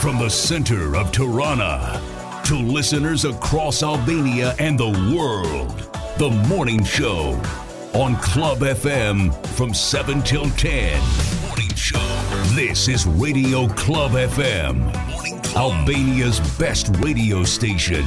From the center of Tirana to listeners across Albania and the world, the morning show on Club FM from 7 till 10. Morning show. This is Radio Club FM, Albania's best radio station.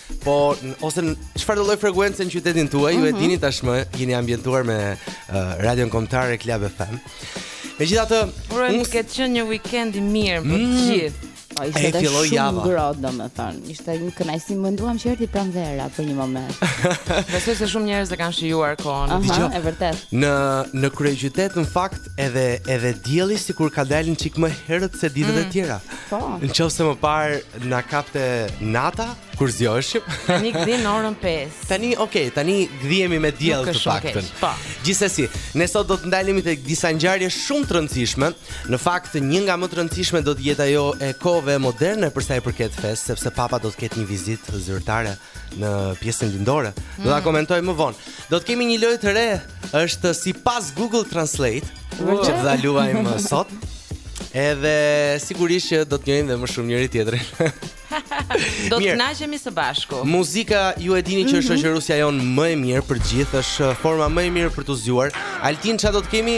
Po, ose në çfarë do lloj frekuence në qytetin tuaj, mm -hmm. ju e mhm. dini tashmë, jeni ambientuar me uh, Radion Kombëtare Club FM. Megjithatë, urojmë të ketë qenë një weekend i mirë për të gjithë. Po ishte edhe shumë java. ngrohtë domethënë. Ishte një kënaqësi, menduam që erdhi pranvera për një moment. Besoj se shumë njerëz e kanë shijuar kohën. Aha, e vërtetë. Në në kryeqytet në fakt Edhe edhe dielli sikur ka dalë një çik më herët se ditët e mm. tjera. Po. Në qoftë se më parë na kapte nata kur zgjoheshim. Tani gdhin orën 5. Tani, okay, tani gdhihemi me diell të paktën. Po. Gjithsesi, ne sot do të ndalemi tek disa ngjarje shumë të rëndësishme. Në fakt, një nga më të rëndësishmet do të jetë ajo e kohëve moderne për sa i përket fesë, sepse papa do të ketë një vizitë zyrtare në pjesën lindore. Mm. Do ta mm. komentoj më vonë. Do të kemi një lojë të re, është sipas Google Translate. Wow. Që do ta luajmë sot. Edhe sigurisht që do të njohim dhe më shumë njëri tjetrin. do të kënaqemi së bashku. Muzika ju e dini që është mhm. shoqëruesja jonë më e mirë për të gjithë, është forma më e mirë për t'u zgjuar. Altin çfarë do të kemi?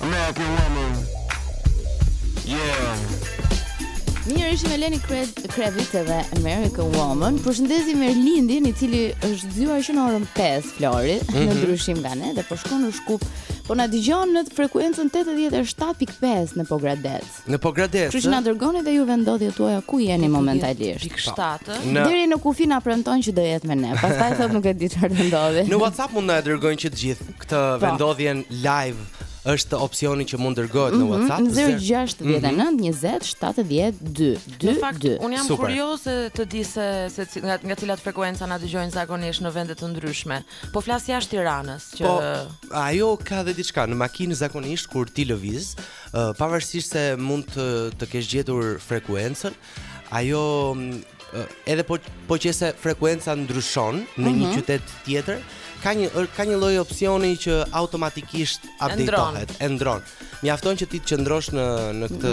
American woman. Yeah. Mirë ishim me Lenny Kravitz dhe American Woman. Përshëndesim Erlindin, i cili është zgjuar që në orën 5 Flori, mm -hmm. në mhm. ndryshim nga ne dhe po shkon në Shkup. Po na dëgjon në frekuencën 87.5 në Pogradec. Në Pogradec. Kështu që na dërgoni dhe ju vendndodhjet tuaja ku jeni momentalisht. Pikë 7. Në... Deri në kufi na premton që do jetë me ne. Pastaj thotë nuk e di çfarë do ndodhi. Në WhatsApp mund na e dërgojnë që të gjithë këtë. Po. vendndodhjen live. Është opsioni që mund dërgohet mm -hmm. në mhm. WhatsApp 069 mm -hmm. 20 70 2 2 Në fakt, unë jam Super. kurioze të di se, se nga, nga cilat frekuenca na dëgjojnë zakonisht në vende të ndryshme. Po flas jashtë Tiranës që Po ajo ka dhe diçka në makinë zakonisht kur ti lëviz, Uh, pavarësisht se mund të, të kesh gjetur frekuencën, ajo uh, edhe po po qe se frekuenca ndryshon në mm -hmm. një mhm. qytet tjetër, ka një ka një lloj opsioni që automatikisht update-ohet, e ndërron. Mjafton që ti të qëndrosh në në këtë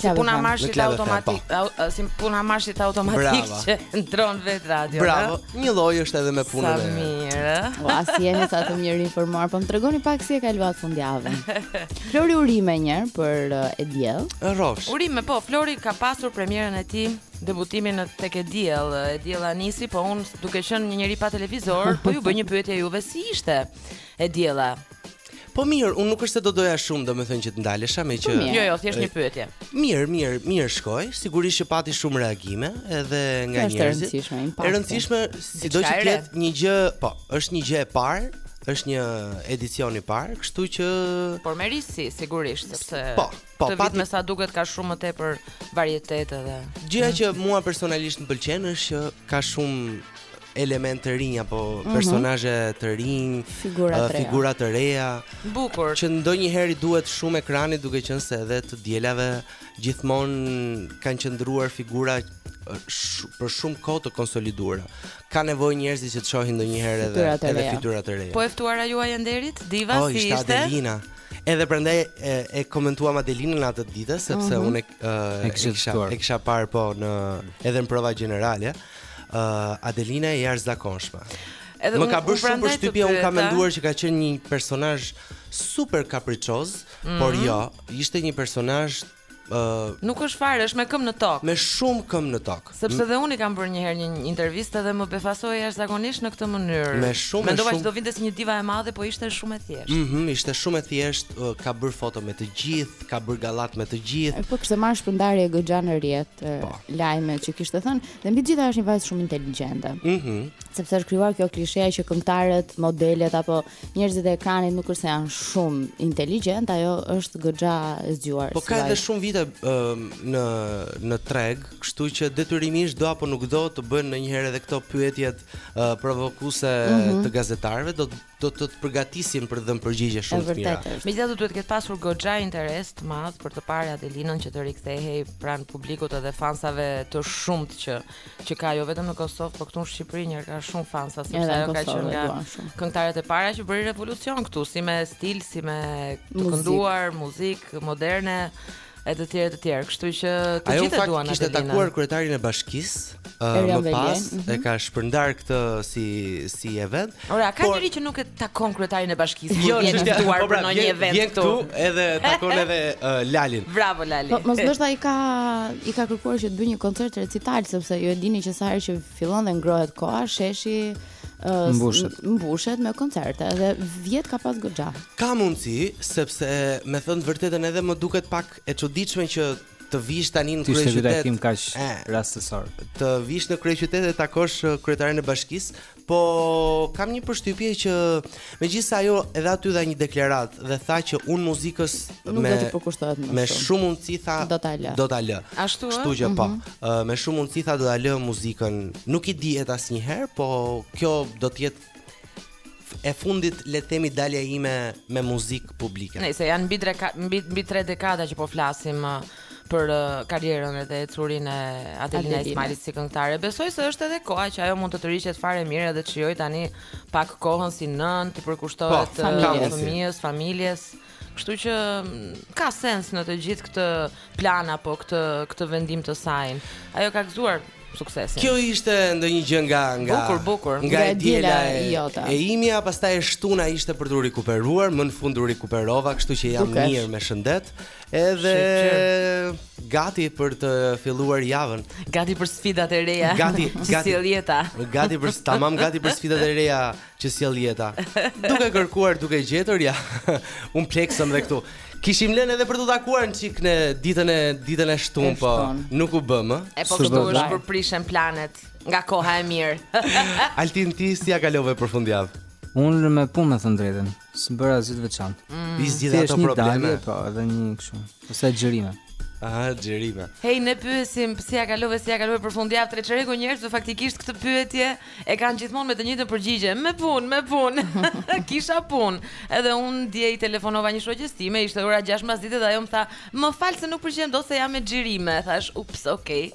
si puna marshit automatik, po. si puna marshit automatik që ndërron vetë radio. Bravo. Njëlloj është edhe me punën e. Sa mirë. Ua, se jeni kaq të mirë informuar, po më tregoni pak si e kaluat fundjavën. Flori urime një herë për eh, e diell. Rrofsh. Urime po, Flori ka pasur premierën e tij debutimin në tek e diell, e diella nisi, po unë duke qenë një njeri pa televizor, po ju bëj një pyetje juve si ishte e diella. Po mirë, unë nuk është se do doja shumë, domethënë që të ndalesha me që Po, Jo, jo, thjesht një pyetje. mirë, mirë, mirë shkoi, sigurisht që pati shumë reagime edhe nga Kjo është e njerëzit. rëndësishme, impakti. E rëndësishme, sido Diçka që e të re. jetë një gjë, po, është një gjë e parë, është një edicion i parë, kështu që Por me risi, sigurisht, sepse Po, po, këtë pati- vit me sa duket ka shumë më tepër varietet edhe. Gjëja që mua personalisht më pëlqen është që ka shumë element të rinj apo mhm. personazhe të rinj, figura të reja. Figura të reja. Bukur. Që ndonjëherë i duhet shumë ekranit duke qenë se edhe të dielave gjithmonë kanë qëndruar figura sh për shumë kohë të konsoliduara. Ka nevojë njerëzit që të shohin ndonjëherë edhe edhe fytyra të reja. Po e ftuara juaj e nderit, Diva oh, si ishte? ishte Adelina. Edhe prandaj e, e komentuam Adelinën atë ditë sepse uh mhm. -huh. unë e, e, e kisha e kisha parë po në edhe në prova gjenerale. Uh Adelina e jashtëzakonshme. Edhe më ka bërë shumë përshtypje, unë kam menduar që ka qenë një personazh super kapriçoz, mm -hmm. por mhm. jo, ishte një personazh Uh, nuk është fare, është me këmbë në tokë. Me shumë këmbë në tokë. Sepse dhe unë i kam bërë një herë një intervistë dhe më befasoi jashtëzakonisht në këtë mënyrë. Me shumë Mendova shumë... që do vinte si një diva e madhe, po ishte shumë e thjeshtë. Mhm, mm ishte shumë e thjeshtë, uh, ka bërë foto me të gjithë, ka bërë gallat me të gjithë. Po pse morën shpërndarje goxha në rrjet? të po. lajme që kishte thënë dhe mbi të gjitha është një vajzë shumë inteligjente. Mhm. Mm sepse është krijuar kjo klishea që këngëtarët, modelet apo njerëzit e ekranit nuk është se janë shumë inteligjent, ajo është goxha e zgjuar. Po ka edhe shumë vite um, në në treg, kështu që detyrimisht do apo nuk do të bëjnë ndonjëherë edhe këto pyetjet uh, provokuese mm -hmm. të gazetarëve, do do të të përgatisin për të dhënë përgjigje shumë të mira. Megjithatë do duhet të ketë pasur goxha interes të madh për të parë Adelinën që të rikthehej pranë publikut edhe fansave të shumtë që që ka jo vetëm në Kosovë, por këtu në Shqipëri një ka shumë fansa sepse ajo ka qenë nga këngëtarët e para që bëri revolucion këtu si me stil, si me të kënduar, muzikë moderne. e të tjerë të tjerë, kështu që të gjithë e duan Adelinën. Ajo në fakt kishte takuar kryetarin e bashkisë, uh, më pas mm -hmm. e mhm. ka shpërndar këtë si si event. Ore, ka por... njeri që nuk e takon kryetarin e bashkisë, jo, e ka ftuar po, pra, për ndonjë event vjen këtu. edhe takon edhe uh, Lalin. Bravo Lali. Po mos ndoshta i ka i ka kërkuar që të bëjë një koncert recital sepse ju e dini që sa herë që Fillon dhe ngrohet koha, sheshi mbushet. Mbushet me koncerte dhe vjet ka pas goxha. Ka mundësi sepse me thënë të vërtetën edhe më duket pak e çuditshme që të vish tani në kryeqytet. Si takim kaq rastësor. Të vish në kryeqytet e të takosh kryetarin e bashkisë, po kam një përshtypje që Megjithëse ajo edhe aty dha një deklaratë dhe tha që un muzikës me, me shumë mundësi tha do ta lë. Do ta lë. Ashtu është. Kështu që po. Mm -hmm. uh, me shumë mundësi tha do ta lë muzikën. Nuk i dihet asnjëherë, po kjo do të jetë e fundit le të themi dalja ime me muzikë publike. Nëse janë mbi 3 mbi mbi 3 dekada që po flasim, uh, për uh, karrierën edhe ecurinë e Adelina Ismailit si këngëtare. Besoj se është edhe koha që ajo mund të tërhiqet fare mirë edhe të shijojë tani pak kohën si nënë, të përkushtohet po, uh, fëmijës, familjes. Kështu që mm, ka sens në të gjithë këtë plan apo këtë këtë vendim të saj. Ajo ka gëzuar suksesin. Kjo ishte ndonjë gjë nga nga bukur, bukur. nga, nga e diela e, jota. e imja, pastaj e shtuna ishte për t'u rikuperuar, më në fund u rikuperova, kështu që jam Dukesh. mirë me shëndet. Edhe gati për të filluar javën. Gati për sfidat e reja. Gati, që gati. sjell jeta. Gati për tamam gati për sfidat e reja që sjell jeta. Duke kërkuar, duke gjetur ja. U pleksëm edhe këtu. Kishim lënë edhe për të takuar një çik në ditën e ditën e shtunë, E po. shtunë. Nuk u bëmë. E po S'është këtu është vërtet. po prishen planet nga koha e mirë. Altin ti si ja kalove për fundjavë? Unë me punë me thënë drejtën. S'kam bërë asgjë të veçantë. Mm. I zgjidh ato probleme. Dalje, po, edhe një kështu. Ose xhirime. Aha, xhirime. Hej, ne pyesim si ja kalove, si ja kalove për fundjavë tre çereku i njerëzve faktikisht këtë pyetje e kanë gjithmonë me të njëjtën përgjigje, me punë, me punë. Kisha punë. Edhe un dje i telefonova një shoqes sime, ishte ora 6 mbas dite dhe ajo më tha, "Më fal se nuk përgjigjem dot se jam me xhirime." Thash, "Ups, okay."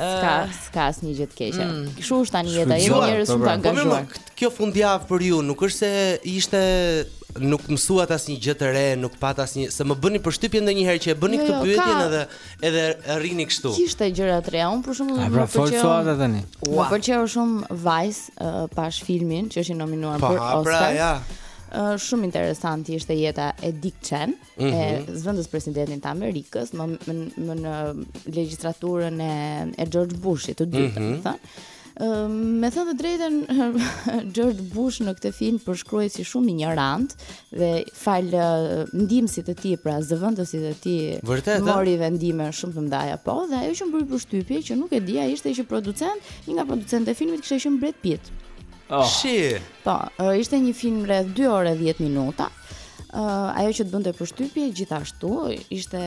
S'ka, s'ka asnjë gjë të keqe. Mm. Kështu është tani jeta, jemi njerëz shumë të angazhuar. Po, Kjo fundjavë për ju nuk është se ishte nuk mësuat asnjë gjë të re, nuk pat asnjë se më bën përshtypje ndonjëherë që e bëni jo, këtë jo, pyetjen edhe edhe rrini kështu. Kishte gjëra të reja. Unë për shembull pra, më pëlqeu. Pra tani. Më pëlqeu shumë Vice uh, pashë filmin që është i nominuar po, për pra, Oscar. Pra, ja. Uh, shumë interesant ishte jeta e Dick Cheney. mm -hmm. e mhm. zëvendëspresidentit të Amerikës më, më, më në legjislaturën e, e George Bushit të dytë, mm -hmm. Me thënë të drejtën, George Bush në këtë film përshkruhej si shumë injorant dhe falë ndihmësit të tij, pra zëvendësit të tij, Vërtet, mori vendime shumë të mëdha po, dhe ajo që më bëri përshtypje që nuk e dija ishte që producent, një nga producentët e filmit kishte qenë Brad Pitt. Oh. Shi. Po, ishte një film rreth 2 orë 10 minuta. Uh, ajo që të bënte përshtypje gjithashtu ishte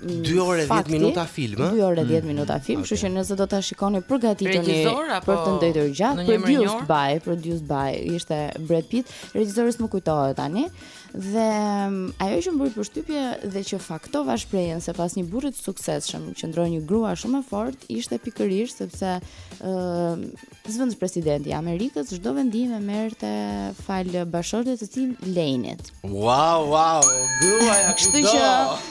2 mm, orë 10 minuta film, 2 orë 10 mm, minuta film, kështu okay. që nëse do ta shikoni përgatituni për të ndenjur gjatë, produced by, produced by, ishte Brad Pitt, regjisori s'më kujtohet tani. Dhe mm, ajo që më bëri përshtypje dhe që faktova shprehjen se pas një burri të suksesshëm qëndron një grua shumë e fortë, ishte pikërisht sepse ë uh, Zëvendëspresidenti i Amerikës çdo vendim e merrte falë bashkëshortes të tij Lejnit. Wow, wow, gruaja kudo. Kështu që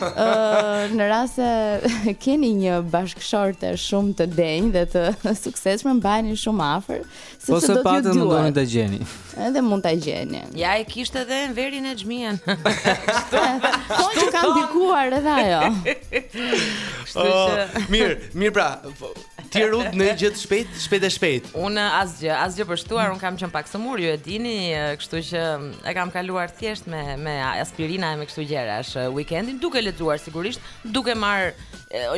uh, në rast se keni një bashkëshorte shumë të denjë dhe të suksesshme, mbajeni shumë afër, sepse po do të ju duhet. Po s'e patët mund të ta gjeni. Edhe mund ta gjeni. Ja e kishte edhe Enveri Nexhmijen. Kështu. Po që ka ndikuar edhe ajo. Kështu që. Oh, mirë, mirë pra, po, Ti Rut ndonjë gjë të shpejt, shpejt e shpejt. Unë asgjë, asgjë për shtuar, unë kam qenë pak sëmurë, ju e dini, kështu që e kam kaluar thjesht me me aspirina e me kështu gjërash weekendin, duke lexuar sigurisht, duke marrë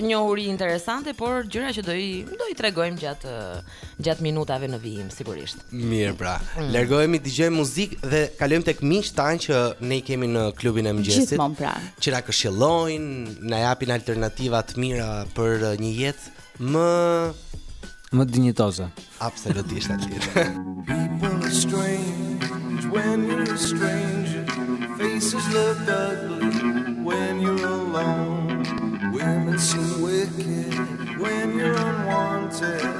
njohuri interesante, por gjëra që do i do i tregojmë gjatë gjatë minutave në vijim sigurisht. Mirë pra. Mm. Largohemi, dëgjojmë muzikë dhe kalojmë tek miqtë tanë që ne i kemi në klubin e mëngjesit. Gjithmonë pra. Që na këshillojnë, na japin alternativa të mira për një jetë më më dinjitoze. Absolutisht aty. People are strange when you're a stranger. Faces look ugly when you're alone. Women seem wicked when you're unwanted.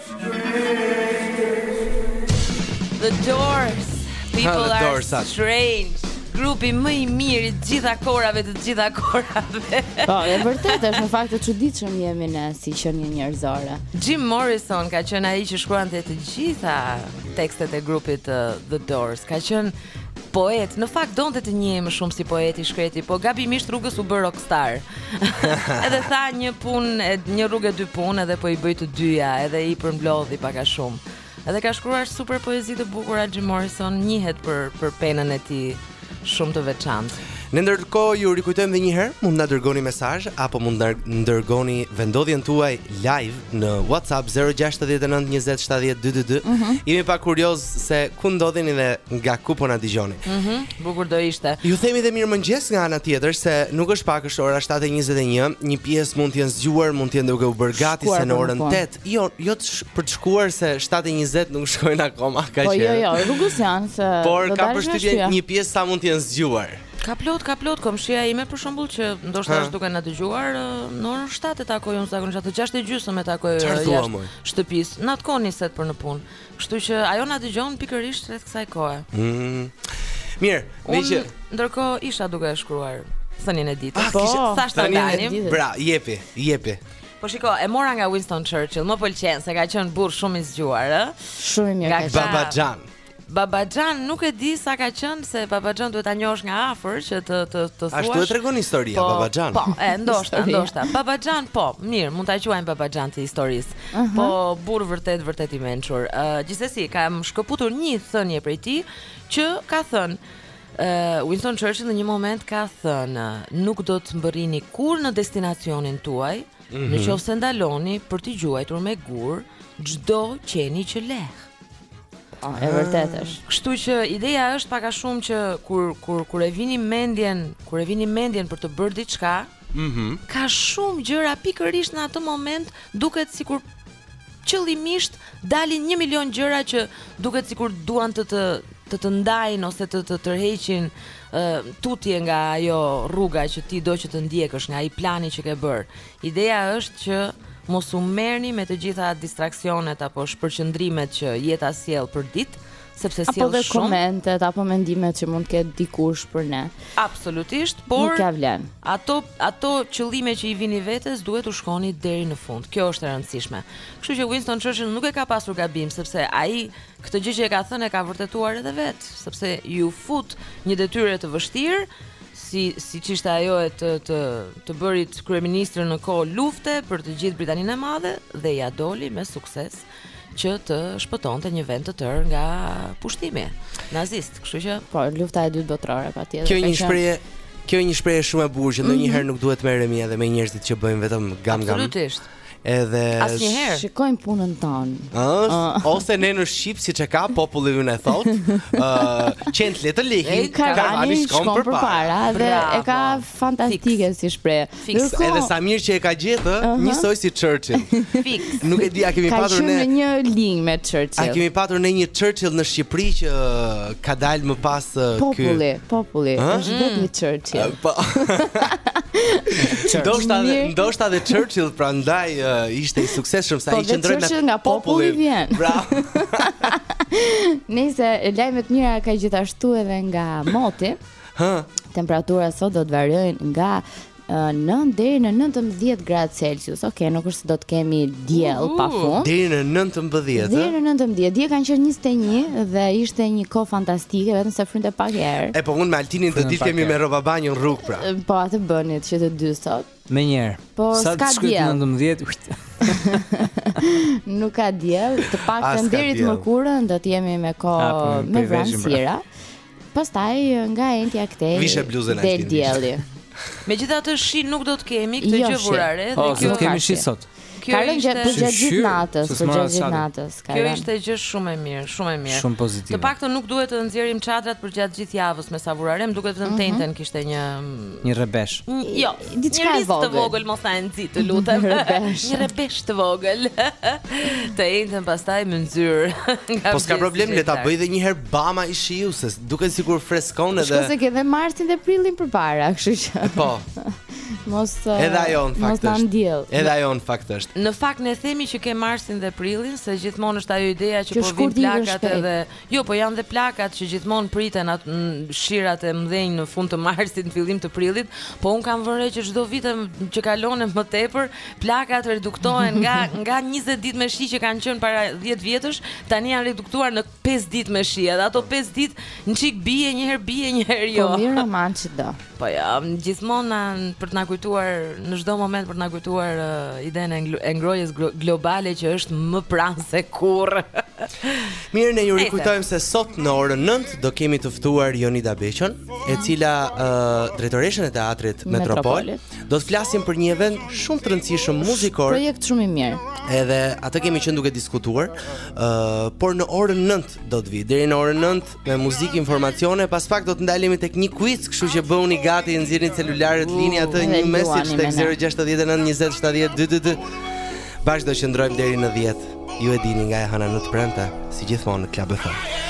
The Doors, People Are Strange. Grupi më i mirë i gjitha kohërave të gjitha kohërave. Po, e vërtetë është në fakt të çuditshëm jemi ne si qenie njerëzore. Jim Morrison ka qenë ai që shkruante të gjitha tekstet e grupit uh, The Doors. Ka qenë Poet, në fakt donte të njihej më shumë si poet i shkreti, po gabimisht rrugës u bë rockstar. edhe tha një punë, një rrugë dy punë, edhe po i bëj të dyja, edhe i përmblodhi pak a shumë. Edhe ka shkruar super poezi të bukura Jim Morrison, njihet për për penën e tij shumë të veçantë. Ne ndërkohë ju rikujtojmë edhe një herë, mund të na dërgoni mesazh apo mund të na dërgoni vendodhjen tuaj live në WhatsApp 069 20 70 222. Mm -hmm. Jemi pak kuriozë se ku ndodheni dhe nga ku po na dëgjoni. Mhm. Mm Bukur do ishte. Ju themi dhe mirëmëngjes nga ana tjetër se nuk është pak është ora 7:21. Një pjesë mund të jenë zgjuar, mund të jenë duke u bërë gati se në orën 8. Jo, jo të sh, për të shkuar se 7:20 nuk shkojnë akoma kaq herët. Po jo, jo, rrugës janë se Por kam përshtypje një pjesë sa mund të jenë zgjuar. Ka plot, ka plot komshia ime për shembull që ndoshta është duke na dëgjuar në orën 7 e takoj unë zakonisht a te 6 e gjysmë e takoj jashtë shtëpisë. Në atë kohë niset për në punë. Kështu që ajo na dëgjon pikërisht rreth kësaj kohe. Mm. Mirë, meqë ndërkohë isha duke shkruar thënien e ditës. Ah, po, sa është tani? Pra, jepi, jepi. Po shiko, e mora nga Winston Churchill, më pëlqen se ka qenë burrë shumë i zgjuar, ë? Shumë i mirë. Nga Baba Jan. Babaxhan nuk e di sa ka qenë se babaxhan duhet ta njohësh nga afër që të të të thuash. Ashtu e tregon historia po, babaxhan. Po, e ndoshta, ndoshta. Babaxhan po, mirë, mund ta quajmë babaxhan të historisë. Uh -huh. Po burrë vërtet vërtet i mençur. Ë uh, gjithsesi kam shkëputur një thënie prej tij që ka thënë Uh, Winston Churchill në një moment ka thënë nuk do të mbërrini kurrë në destinacionin tuaj mm -hmm. në mhm. qofë se ndaloni për t'i gjuajtur me gur çdo qeni që leh Po, e vërtetë është. Ah. Kështu që ideja është pak a shumë që kur kur kur e vini mendjen, kur e vini mendjen për të bërë diçka, Mhm. ka shumë gjëra pikërisht në atë moment duket sikur qëllimisht dalin 1 milion gjëra që duket sikur duan të të të të ndajnë ose të të tërheqin ë tutje nga ajo rruga që ti do që të ndjekësh, nga ai plani që ke bërë. Ideja është që mos u merrni me të gjitha distraksionet apo shpërqendrimet që jeta sjell për ditë, sepse sjell shumë. Apo dhe komentet apo mendimet që mund të ketë dikush për ne. Absolutisht, por nuk ia vlen. Ato ato qëllime që i vini vetes duhet t'u shkoni deri në fund. Kjo është e rëndësishme. Kështu që Winston Churchill nuk e ka pasur gabim sepse ai këtë gjë që e ka thënë e ka vërtetuar edhe vetë, sepse iu fut një detyre të vështirë si siç ishte ajo e të të të bërit kryeministër në kohë lufte për të gjithë Britaninë e Madhe dhe ia doli me sukses që të shpëtonte një vend të tërë nga pushtimi nazist, kështu që po lufta e dytë botërore patjetër. Kjo një shprehje Kjo është një shprehje shumë e bukur që ndonjëherë mhm. nuk duhet të merremi edhe me njerëzit që bëjnë vetëm gam gam. Absolutisht. Edhe asnjëherë. Shikojmë punën tonë. Ëh, ose ne në shqip siç e ka populli ynë e thotë, ë qentë le të lehin, karvani shkon përpara dhe e ka fantastike si shprehje. Ndërkohë edhe sa mirë që e ka gjetë, njësoj si Churchill. Fiks. Nuk e di a kemi patur ne. Ka një linjë me Churchill. A kemi patur ne një Churchill në Shqipëri që Ka dalë më pas ky Populli, populli, është vetë një Churchill. Po. Ndoshta ndoshta dhe Churchill prandaj ishte i suksesshëm se po, i qëndroi me nga populli vjen. Bravo. Nejse, lajme të mira ka gjithashtu edhe nga moti. Hë. Temperaturat sot do të variojnë nga 9 deri në 19 gradë Celsius. Okej, okay, nuk është se do të kemi diell uh, pafund. Deri në 19. Deri në 19. Dje kanë qenë 21 dhe ishte një kohë fantastike, vetëm se frynte pak erë. E po unë me Altinin do të dilnim me rroba banje në rrugë pra. Po atë bënit që të dy sot. Menjëherë Po Sa s'ka diell Nuk ka diell Të paktën deri të mërkurën Do t'jemi me kohë A, po, Me vranësira Pastaj nga e enjtja këtej. Vishe bluzën ai. Del dielli. Megjithatë shi nuk do të kemi këtë jo, gjë vura re dhe oh, kjo. Do të kemi shi sot. Kjo ka rënë gjatë përgjatë gjithë natës, përgjatë gjithë natës. Kjo ishte gjë shumë e mirë, shumë e mirë. Shumë pozitive. Të paktën nuk duhet të nxjerrim çadrat përgjatë gjithë javës me sa vura re, më duket vetëm mhm. të enjten kishte një një rrebesh. Jo, diçka e vogël. Një të vogël mos e nxit, të lutem. Një rrebesh të vogël. Të enjten pastaj mynxyrë. Po s'ka problem le ta bëjë edhe një herë bam ai shiu se duket sikur freskon edhe. Shkoj se ke dhe marsin dhe prillin përpara, kështu që. Po. Mos uh, Edhe ajo në fakt është. Mos ndjell. Edhe ajo në fakt është. Në fakt ne themi që ke marsin dhe prillin se gjithmonë është ajo ideja që po vijnë plakat edhe Jo, po janë dhe plakat që gjithmonë priten ato shirat e mëdhenj në fund të marsit, në fillim të prillit, po unë kam vënë re që çdo vit që kalon e më tepër, plakat reduktohen nga nga 20 ditë me shi që kanë qenë para 10 vjetësh, tani janë reduktuar në 5 ditë me shi. Edhe ato 5 ditë një çik bie, një herë bie, një herë jo. Po mirë romantike. Po jo, gjithmonë na për të na kujtuar në çdo moment për të na kujtuar uh, idenë e ngrohjes globale që është më pranë se kurrë. Mirë, ne ju rikujtojmë se sot në orën 9 do kemi të ftuar Jonida Beçon, e cila uh, drejtoreshën e teatrit Metropol. Metropol. Do të flasim për një event shumë të rëndësishëm muzikor. Projekt shumë i mirë. Edhe atë kemi qenë duke diskutuar, uh, por në orën 9 do të vijë. Deri në orën 9 me muzikë informacione, pas pak do të ndalemi tek një quiz, kështu që bëhuni gati e nxirrni celularët, lini atë një message tek 069 20 70 222. Bashkë do qëndrojmë deri në 10. Ju e dini nga e hëna në të premte, si gjithmonë në Club FM.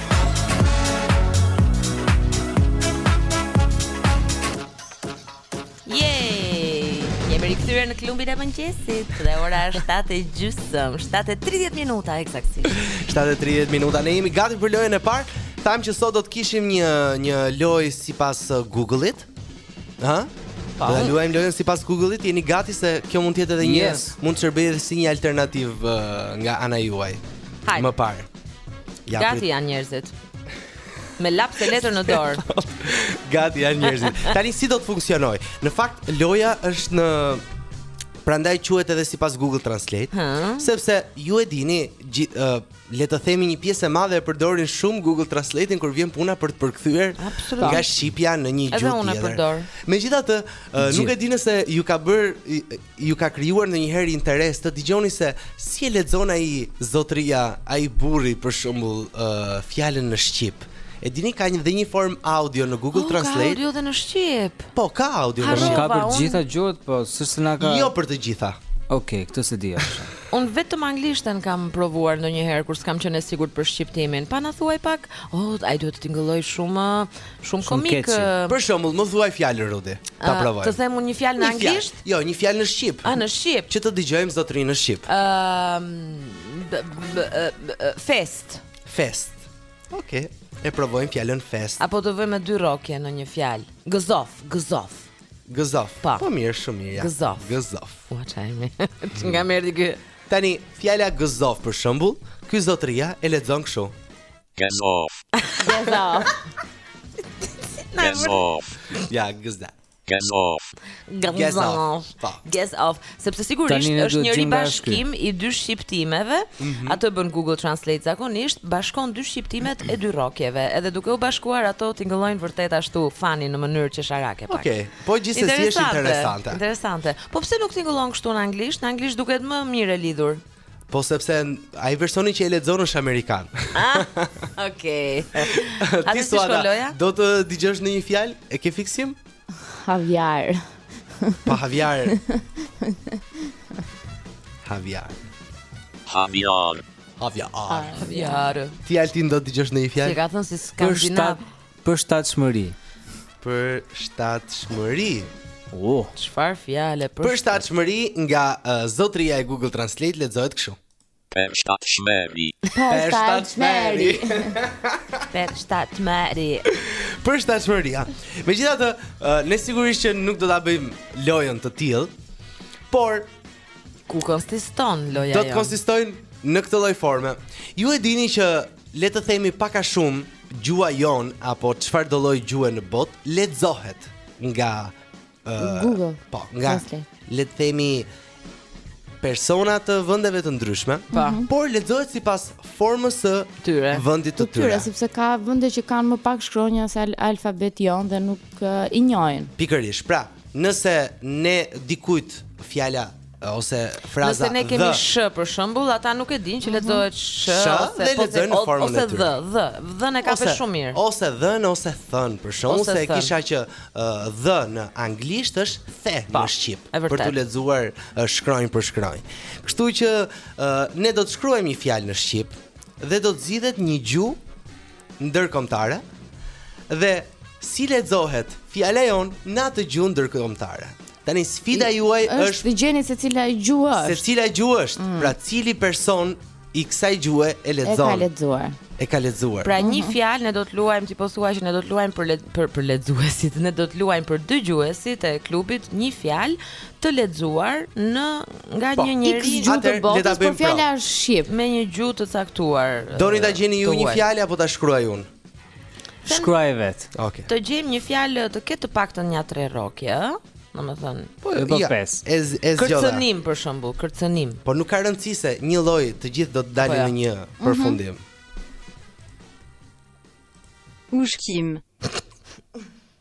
kthyer në klubin e mëngjesit dhe ora është 7 e gjysmë, 7:30 minuta ekzaktësisht. 7:30 minuta. Ne jemi gati për lojën e parë. Thamë që sot do të kishim një një lojë sipas uh, Google-it. Ha? Po. Do të luajmë lojën sipas Google-it. Jeni gati se kjo mund të jetë edhe një yes. mund të shërbejë si një alternativë uh, nga ana juaj. Hajde. Më parë. Ja, Gati janë njerëzit. Me laps e letër në dorë. Gati janë njerëzit. Tani si do të funksionojë? Në fakt loja është në prandaj quhet edhe sipas Google Translate, ha? sepse ju e dini, gjit, uh, le të themi një pjesë e madhe e përdorin shumë Google Translate-in kur vjen puna për të përkthyer nga shqipja në një gjuhë tjetër. Edhe unë e përdor. Megjithatë, uh, nuk e di nëse ju ka bër ju ka krijuar ndonjëherë interes të dëgjoni se si e lexon ai zotëria, ai burri për shembull uh, fjalën në shqip. E dini ka një dhe një formë audio në Google oh, Translate. Ka audio dhe në shqip. Po, ka audio në shqip. Ka për të gjitha gjuhët, po s'është na ka Jo për të gjitha. Okej, okay, këtë s'e di atë. Unë vetëm anglishten kam provuar ndonjëherë kur s'kam qenë e sigurt për shqiptimin. Pa na thuaj pak, oh, ai duhet të tingëllojë shumë Shumë komik. Për shembull, më thuaj fjalë Rudi, ta provoj. Të them unë një fjalë në anglisht? Jo, një fjalë në shqip. Ah, në shqip. Që të dëgjojmë zotërinë në shqip. Ëm festë. Festë. Okej. E provojmë fjalën festë. Apo të vëmë dy rrokje në një fjalë. Gëzof, gëzof. Gëzof. Po, po mirë, shumë mirë. Gëzof. Gëzof. Ua çajmi. Nga merdi ky. Tani fjala gëzof për shembull, ky zotëria e lexon kështu. Gëzof. Gëzof. Gëzof. Ja, gëzof. Gëzof. Gëzof. Po. Gëzof. Sepse sigurisht është një ribashkim i dy shqiptimeve. Mhm. Atë e bën Google Translate zakonisht, bashkon dy shqiptimet e dy rrokjeve, edhe duke u bashkuar ato tingëllojnë vërtet ashtu fani në mënyrë qesharake pak. Okej. Po gjithsesi është interesante. Interesante. Po pse nuk tingëllon kështu në anglisht? Në anglisht duket më mirë e lidhur. Po sepse ai versioni që e lexon është amerikan. Ah, okay. Ti thua do të dëgjosh ndonjë fjalë? E ke fiksim? Havjar. Pa havjar. Havjar. Havjar. Havjar. Havjar. Ti Altin do të dëgjosh ndonjë fjalë? Ti ka thënë si skandinav. Përshtatshmëri. Përshtatshmëri. Uh, çfarë fjale për Përshtatshmëri nga uh, zotëria e Google Translate lexohet kështu. Përshtatshmëri. Përshtatshmëri. Përshtatshmëri. Përshtatshmëri, ja. Megjithatë, uh, ne sigurisht që nuk do ta bëjmë lojën të tillë, por Ku konsiston loja jonë? Do të konsistojë në këtë lloj forme. Ju e dini që le të themi pak a shumë gjuha jonë apo çfarëdolloj gjuhe në botë lexohet nga uh, Google. Po, nga le të themi persona të vendeve të ndryshme, pa. Mhm. por lexohet sipas formës së tyre, vendit të, të tyre. tyre, sepse ka vende që kanë më pak shkronja se alfabeti jonë dhe nuk uh, i njohin. Pikërisht. Pra, Nëse ne dikujt fjala ose fraza Nëse ne kemi sh për shembull, ata nuk e dinë që mhm. lexohet sh ose po të në formën e tyre. Ose dh, dh, dh-në e ka për shumë mirë. Ose dh-në ose th-në për shembull, se e kisha që dh në anglisht është the në po, shqip për t'u lexuar shkronjë për shkronjë. Kështu që ne do të shkruajmë një fjalë në shqip dhe do të zgjidhet një gjuhë ndërkombëtare dhe si lexohet fjala jonë në atë gjuhë ndërkombëtare. Tani sfida juaj është është të gjeni se cila gjuhë është. Se cila gjuhë është? Mm. Pra cili person i kësaj gjuhë e lexon? E ka lexuar. E ka lexuar. Pra një mhm. fjalë ne do të luajmë ti po thua që ne do të luajmë për le, për për lexuesit, ne do të luajmë për dëgjuesit e klubit një fjalë të lexuar në nga po, një njeri i gjuhës të botës, por fjala është shqip me një gjuhë të caktuar. Doni ta gjeni ju një fjalë apo ta shkruaj unë? Shkruaje vetë. Okej. Okay. Të gjejmë një fjalë të ketë të paktën nja tre rrokje, ëh? Domethënë, po e do pesë. S'ka gjë. Kërcënim për shembull, kërcënim. Po nuk ka rëndësi se njëlloj të gjithë do të dalin po, në një mhm. përfundim. Ushqim.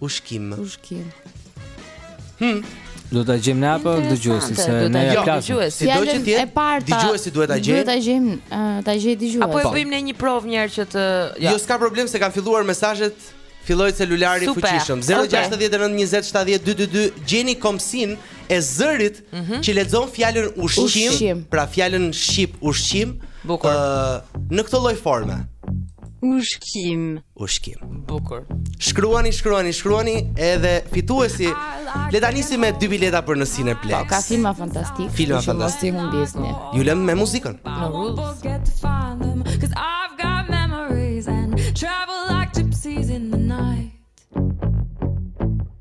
Ushqim. Ushqim. Hm. Do ta gjejmë ne apo dëgjuesi se ne ia plasim. Jo, si do që ti e parë ta. Dëgjuesi duhet ta gjejë. Duhet ta gjejmë, ta gjejë dëgjuesi. Apo e po. bëjmë ne një provë një herë që të Jo, s'ka problem se kanë filluar mesazhet. Filloi celulari i Super. fuqishëm. 069 20 70 222 gjeni kombësinë e zërit mm -hmm. që lexon fjalën ushqim, ushqim, pra fjalën shqip ushqim, Bukur. Uh, në këtë lloj forme. Ushqim. ushqim. Bukur. Shkruani, shkruani, shkruani edhe fituesi. Le ta nisim me dy bileta për në Cineplex. Po, ka filma fantastikë. Filma fantastikë në Disney. Ju lëmë me muzikën. Travel like gypsies in the night.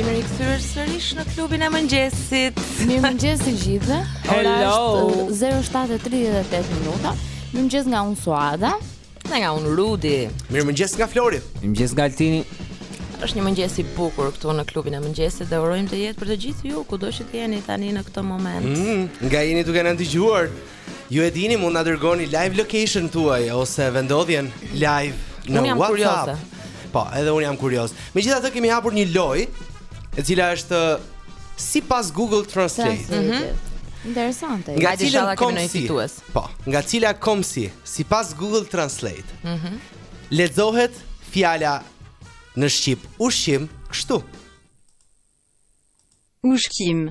Jemi rikthyer sërish në klubin e mëngjesit. Mirëmëngjes të gjithëve. Ora është 07:38 minuta. Mirëmëngjes nga unë Suada. Dhe nga unë Rudi. Mirëmëngjes nga Flori. Mirëmëngjes nga Altini. Është një mëngjes i bukur këtu në klubin e mëngjesit dhe urojmë të jetë për të gjithë ju kudo që të jeni tani në këtë moment. Mm, nga jeni duke na dëgjuar? Ju e dini mund na dërgoni live location tuaj ose vendndodhjen live në WhatsApp. Unë jam kurioze. Po, edhe unë jam kurioz. Megjithatë kemi hapur një lojë e cila është sipas Google Translate. Translate. Mm -hmm. Interesante. Nga cila kemi një fitues? Po, nga cila kombësi, sipas Google Translate. Mhm. Mm Lexohet fjala në shqip ushqim kështu. Ushqim.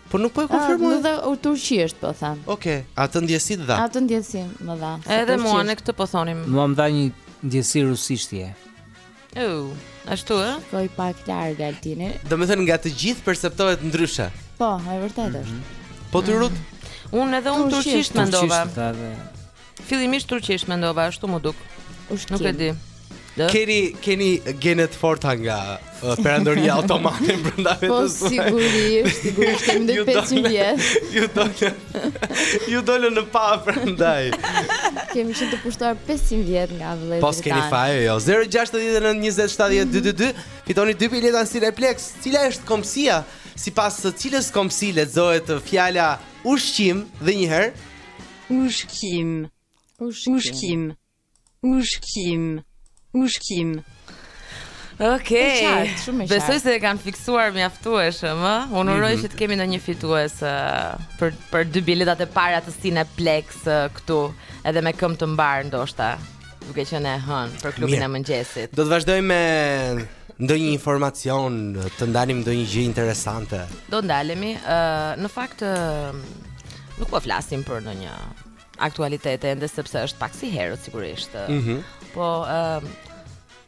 Po nuk po e konfirmoj. Ëh, ah, unë turqisht po them. Okej, okay, atë ndjesi të dha. Atë ndjesi më dha. Edhe mua ne këtë po thonim. Mua më dha një ndjesi rusishtje. Oh, ashtu ë? Shkoi pak larg Altini. Domethënë nga të gjithë perceptohet ndryshe. Po, e vërtetë është. Mm -hmm. Po ti Rud? Mm. Unë edhe unë turqisht mendova. Fillimisht turqisht mendova, ashtu m'u duk. Ushqim. Nuk e di. Dë? Keni keni genet forta nga uh, perandoria otomane brenda Po vetes. sigurisht, sigurisht kemi ndër Ju 500 dole- vjet. Ju dolën Ju dolën në pa prandaj. Kemi qenë të pushtuar 500 vjet nga vëllezërit Po s'keni tanë. faj jo. 069 20 70 222 fitoni dy bileta në Cineplex. Cila është kombësia sipas së cilës kombësi lexohet fjala ushqim dhe një herë? Ushqim. Ushqim. Ushqim. Ushqim. Okej. Okay. Besoj se e kanë fiksuar mjaftueshëm, ë. Unë uroj mm -hmm. që të kemi ndonjë fitues uh, për për dy biletat e para të Cineplex uh, këtu, edhe me këmbë të mbarë ndoshta, duke qenë e hënë për klubin Mirë. e mëngjesit. Do të vazhdojmë me ndonjë informacion, të ndajmë ndonjë gjë interesante. Do ndalemi, ë uh, në fakt uh, Nuk po flasim për ndonjë aktualitet ende sepse është pak si herët sigurisht. Mm -hmm. Po ë uh,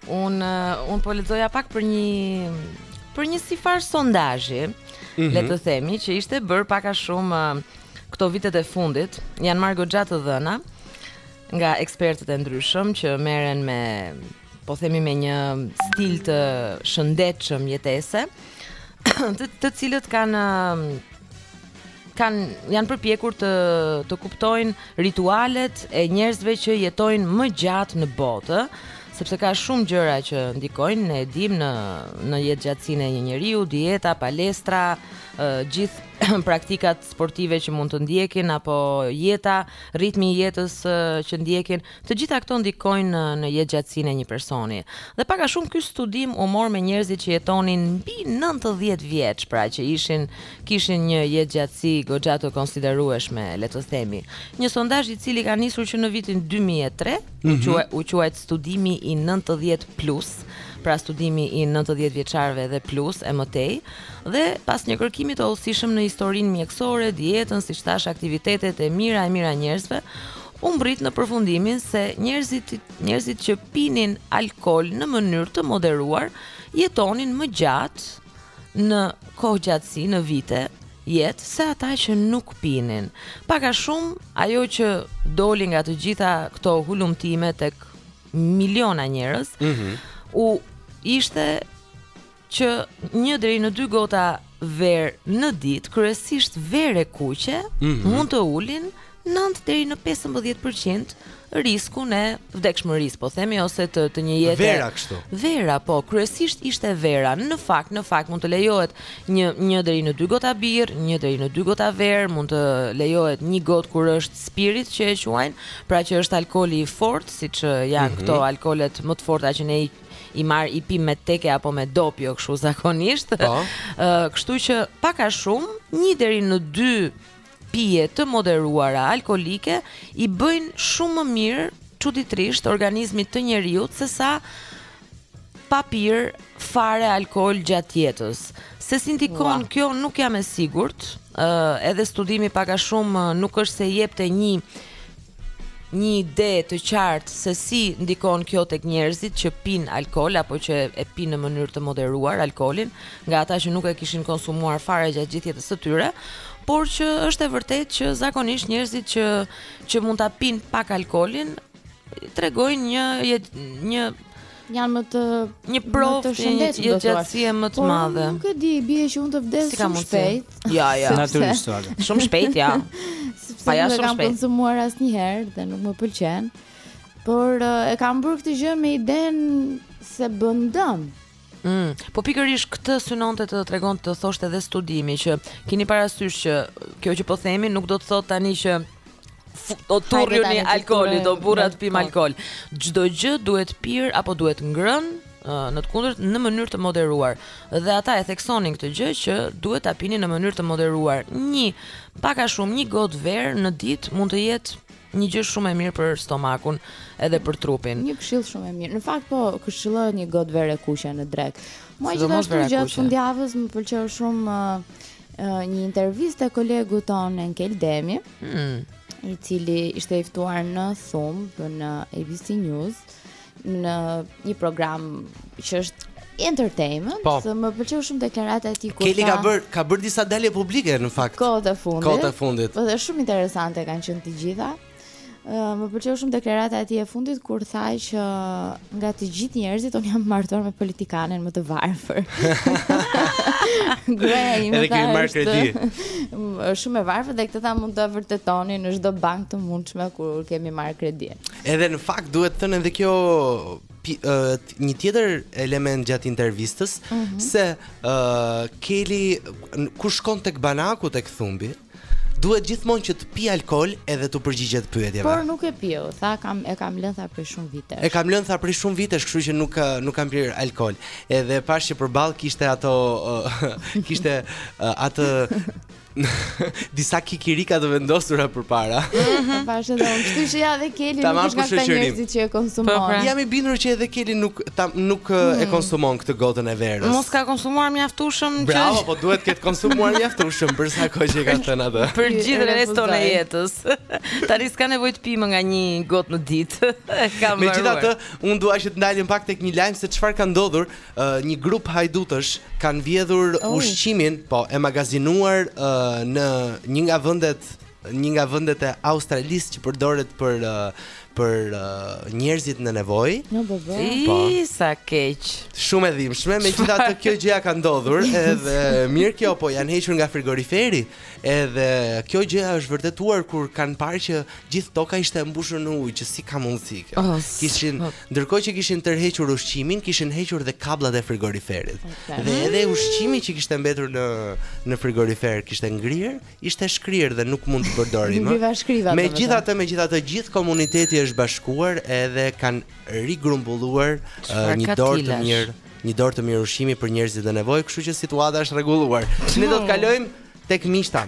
unë uh, unë po lexoja pak për një për një si farë sondazhi, mm -hmm. le të themi që ishte bërë pak a shumë uh, këto vitet e fundit, janë marrë goxha të dhëna nga ekspertët e ndryshëm që merren me po themi me një stil të shëndetshëm jetese, të, të cilët kanë kanë janë përpjekur të të kuptojnë ritualet e njerëzve që jetojnë më gjatë në botë, sepse ka shumë gjëra që ndikojnë, ne e dimë në në jetëgjatësinë e një njeriu, dieta, palestra, gjithë praktikat sportive që mund të ndjekin apo jeta, ritmi i jetës që ndjekin, Të gjitha këto ndikojnë në jetëgjatësinë e një personi. Dhe pak a shumë ky studim u mor me njerëzit që jetonin mbi nëntëdhjetë vjeç, pra që ishin kishin një jetëgjatësi goxha të konsiderueshme, le të themi. Një sondazh i cili ka nisur që në vitin dy mijë e tre, u quaj u quajt studimi i nëntëdhjetë plus, pra studimi i nëntëdhjetë vjeçarëve dhe plus e më tej, dhe pas një kërkimi të hollësishëm në historinë mjekësore, dietën, siç thashë, aktivitetet e mijëra e mijëra njerëzve, U mbërrit në përfundimin se njerëzit, njerëzit që pinin alkool në mënyrë të moderuar, jetonin më gjatë në kohëzgjatësi, në vite, jetë, se ata që nuk pinin. Pak a shumë, ajo që doli nga të gjitha këto hulumtime tek miliona njerëz, mm -hmm. u ishte që një deri në dy gota verë në ditë, kryesisht verë e kuqe, mm -hmm. mund të ulin 9 deri në 15% riskun e vdekshmërisë, po themi ose të të një jete. Vera kështu. Vera, po, kryesisht ishte vera. Në fakt, në fakt mund të lejohet një një deri në dy gota birrë, një deri në dy gota verë, mund të lejohet një gotë kur është spirit që e quajnë, pra që është alkooli i fortë, si janë mm -hmm. këto alkoolet më të forta që ne i i marrim, i pimë me teke apo me dopio kështu zakonisht. Po. Ë, kështu që pak a shumë 1 deri në 2 pije të moderuara alkoolike i bëjnë shumë më mirë çuditërisht organizmit të njeriu se sa pa pirë fare alkool gjatë jetës. Se si ndikon kjo nuk jam e sigurt, ë edhe studimi pak a shumë nuk është se jepte një një ide të qartë se si ndikon kjo tek njerëzit që pinë alkool apo që e pinë në mënyrë të moderuar alkoolin, nga ata që nuk e kishin konsumuar fare gjatë gjithë jetës së tyre, por që është e vërtetë që zakonisht njerëzit që që mund ta pinë pak alkoolin tregojnë një një janë më të një provë të shëndetshëm, jetëgjatësi më të madhe. Nuk e di, i bie që unë të vdes si shumë shpejt. Ja, ja, natyrisht. Shumë shpejt, ja. Sepse pa ja shumë shpejt. S'kam konsumuar asnjëherë dhe nuk më pëlqen. Por e kam bërë këtë gjë me idenë se bën dëm. Mm. Po pikërisht këtë synonte të tregon të thoshte edhe studimi që keni parasysh që kjo që po themi nuk do të thotë tani që o turrni alkoolit, o burra të pimë alkool. Çdo gjë duhet pirë apo duhet ngrënë në të kundërt në mënyrë të moderuar. Dhe ata e theksonin këtë gjë që duhet ta pini në mënyrë të moderuar. Një pak a shumë një gotë verë në ditë mund të jetë një gjë shumë e mirë për stomakun edhe për trupin. Një këshillë shumë e mirë. Në fakt po këshillohet një gotë verë e kuqe në drekë. Mua gjithashtu gjatë fundjavës më pëlqeu shumë uh, një intervistë e kolegut tonë Enkel Demi, mm. i cili ishte i ftuar në Thumb në ABC News në një program që është entertainment, po. më pëlqeu shumë deklarata e tij kur Keli ka bërë ka bërë disa dalje publike në fakt. Kohët e fundit. Kohët e fundit. Po dhe shumë interesante kanë qenë të gjitha. Uh, më pëlqeu shumë deklarata e tij e fundit kur tha që nga të gjithë njerëzit unë jam martuar me politikanen më të varfër. Gruaja ime edhe kemi marrë kredi. Shumë e varfër dhe këtë tha mund ta vërtetoni në çdo bankë të mundshme ku kemi marrë kredi. Edhe në fakt duhet thënë edhe kjo pi, uh, një tjetër element gjatë intervistës mm -hmm. se uh, Keli kur shkon tek banaku tek Thumbi Duhet gjithmonë që të pi alkool edhe t'u përgjigjet pyetjeve. Por nuk e piu, tha kam e kam lënë tha prej shumë vitesh. E kam lënë tha prej shumë vitesh, kështu që nuk nuk kam pirë alkool. Edhe pashë që përball kishte ato uh, kishte uh, atë disa kikirika të vendosura përpara. Mhm. Pashë edhe unë, kështu që ja dhe Keli nuk është nga këta njerëzit që e konsumojnë. Po, pra. Jam i bindur që edhe Keli nuk Tam nuk e konsumon këtë gotën e verës. Mm. Mos ka konsumuar mjaftueshëm që Bravo, po duhet të ketë konsumuar mjaftueshëm për sa kohë që i ka thënë atë. për gjithë reston e jetës. Tani s'ka nevojë të pi më nga një gotë në ditë. E kam mbaruar. Megjithatë, unë dua që të ndalim pak tek një lajm se çfarë ka ndodhur. Ë, një grup hajdutësh kanë vjedhur Oh. ushqimin, po, e magazinuar ë, në një nga vendet Një nga vendet e Australisë që përdoret për për njerëzit në nevojë. Në BB. Po. Sa keq. Shumë e dhimbshme, megjithatë kjo gjë ja ka ndodhur edhe mirë kjo, po janë hequr nga frigoriferi. Edhe kjo gjëja është vërtetuar kur kanë parë që gjithë toka ishte e mbushur në ujë, që si ka mundësi kjo. Oh, kishin oh. ndërkohë që kishin tërhequr ushqimin, kishin hequr dhe kabllat e frigoriferit. Okay. Dhe edhe ushqimi që kishte mbetur në në frigorifer kishte ngrirë, Ishte shkrirë dhe nuk mund të përdorej më. Megjithatë, megjithatë gjithë komuniteti është bashkuar edhe kanë rigrumbulluar një dorë të mirë, një dorë të mirë ushqimi për njerëzit në nevojë, kështu që situata është rregulluar. Ne do të kalojmë tek miqtë.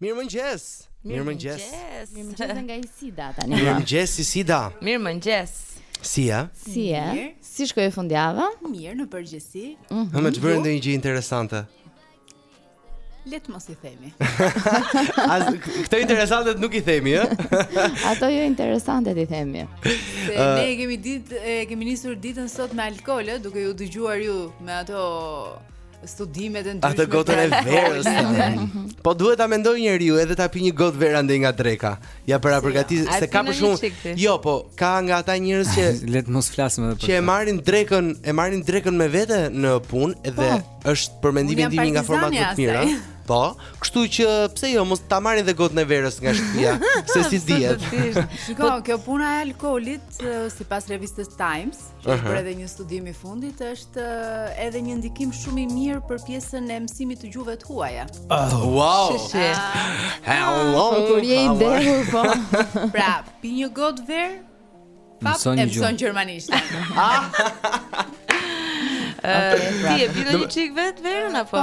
Mirëmëngjes Mirëmëngjes Mirëmëngjes nga Isida tani Mirëmëngjes Isida Mirëmëngjes Si je Si je Si shkoi fundjava Mirë në përgjithësi mm -hmm. Hë more bëre ndonjë gjë interesante Le të mos i themi Ah, këto interesante nuk i themi ja? Ato jo interesante t'i themi Se uh, ne kemi, dit, kemi nisur ditën sot me alkool, duke ju dëgjuar ju me ato studimet e ndryshme. Atë gotën e verës. Po duhet ta mendoj njeriu edhe ta pi një gotë verë andej nga dreka. Ja pra si, përgatis jo. se ka për shumë. Jo, po ka nga ata njerëz që le të mos flasim edhe për. Që e marrin drekën, e marrin drekën me vete në punë dhe po. është për mendimin tim nga format më të mira. Po, kështu që pse jo mos ta marrin dhe gotën e verës nga shtëpia, se s'i dihet. Po, kjo puna e alkoolit sipas revistës Times që është bërë edhe një studim i fundit, është eh, edhe një ndikim shumë i mirë për pjesën e mësimit të gjuhëve të huaja. Ah, wow. Shishi. Hello. Po kur je i dehur po. Pra, pi një gotë verë, pap Mëson një gjuhë. mëson gjermanisht. Ti e pi dhe një çik vetë verën apo?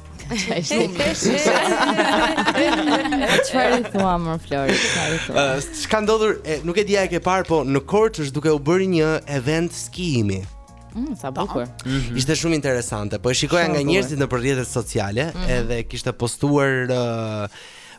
Shumë. Çfarë thua më Flori? Çfarë thua? Çka ndodhur? Nuk e dija e ke parë, po në Korçë është duke u bërë një event skiimi. Mm, sa bukur. Mm -hmm. Ishte shumë interesante. Po e shikoja nga njerëzit në rrjetet sociale, mm -hmm. edhe kishte postuar uh,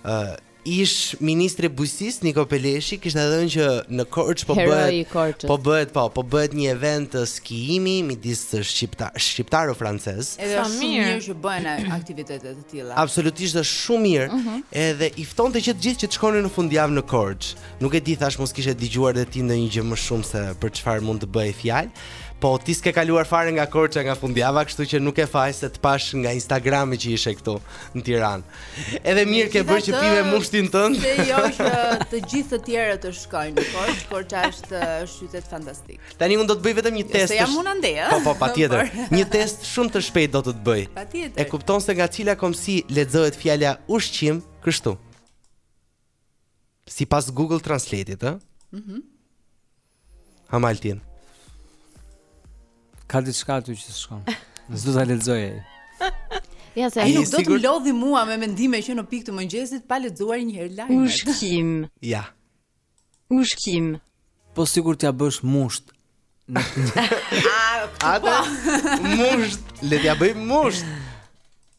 uh, Ish ministri i Bujqësisë, Niko Peleshi kishte thënë që në Korçë po bëhet po bëhet po po bëhet një event skijimi midis shqiptar shqiptaro francez. Është shumë mirë që bëhen aktivitete të tilla. Absolutisht është shumë mirë. Uh mhm. -huh. Edhe i ftonte që të gjithë që të shkonin në fundjavë në Korçë. Nuk e di thashë mos kishe dëgjuar dhe ti ndonjë gjë më shumë se për çfarë mund të bëhej fjalë. Po ti s'ke kaluar fare nga Korça nga fundjava, kështu që nuk ke faj se të pashë nga Instagrami që ishe këtu në Tiranë. Edhe mirë ke bërë që pive mushtin tënd. Se jo që të gjithë të tjerët të shkojnë në Korçë, Korça është qytet fantastik. Tani unë do të bëj vetëm një test. Se jam unë ande, ëh. Po, po, patjetër. Një test shumë të shpejtë do të të bëj. Patjetër. E kupton se nga cila kombësi lexohet fjala ushqim kështu? Sipas Google Translate-it, ëh. Mhm. Ha Maltin. Ka diçka aty që shkon. S'do ta lexojë ai. Ja se ai nuk do të lodhë mua me mendime që në pikë të mëngjesit pa lexuar një herë lajmet. Ushkim. Ja. Ushkim. Po sikur t'ia bësh musht. A, po. musht. Le t'ia bëj musht.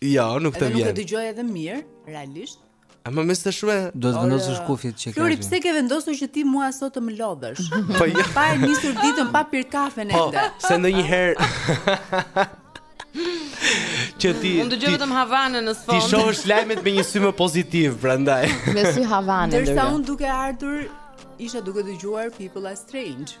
Jo, nuk të vjen. Edhe nuk e dëgjoj edhe mirë, realisht. A më mes të shme? Do të vendosësh kufjet që ke. Flori, pse ke vendosur që ti mua sot të më lodhësh? Po jo. Pa e nisur ditën pa pirë kafe ne. Po, se ndonjëherë që ti Unë dëgjoj vetëm Havanën në sfond. T'i shohësh lajmet me një sy më pozitiv, prandaj. Me sy Havanën. Derisa unë duke ardhur isha duke dëgjuar People Are Strange.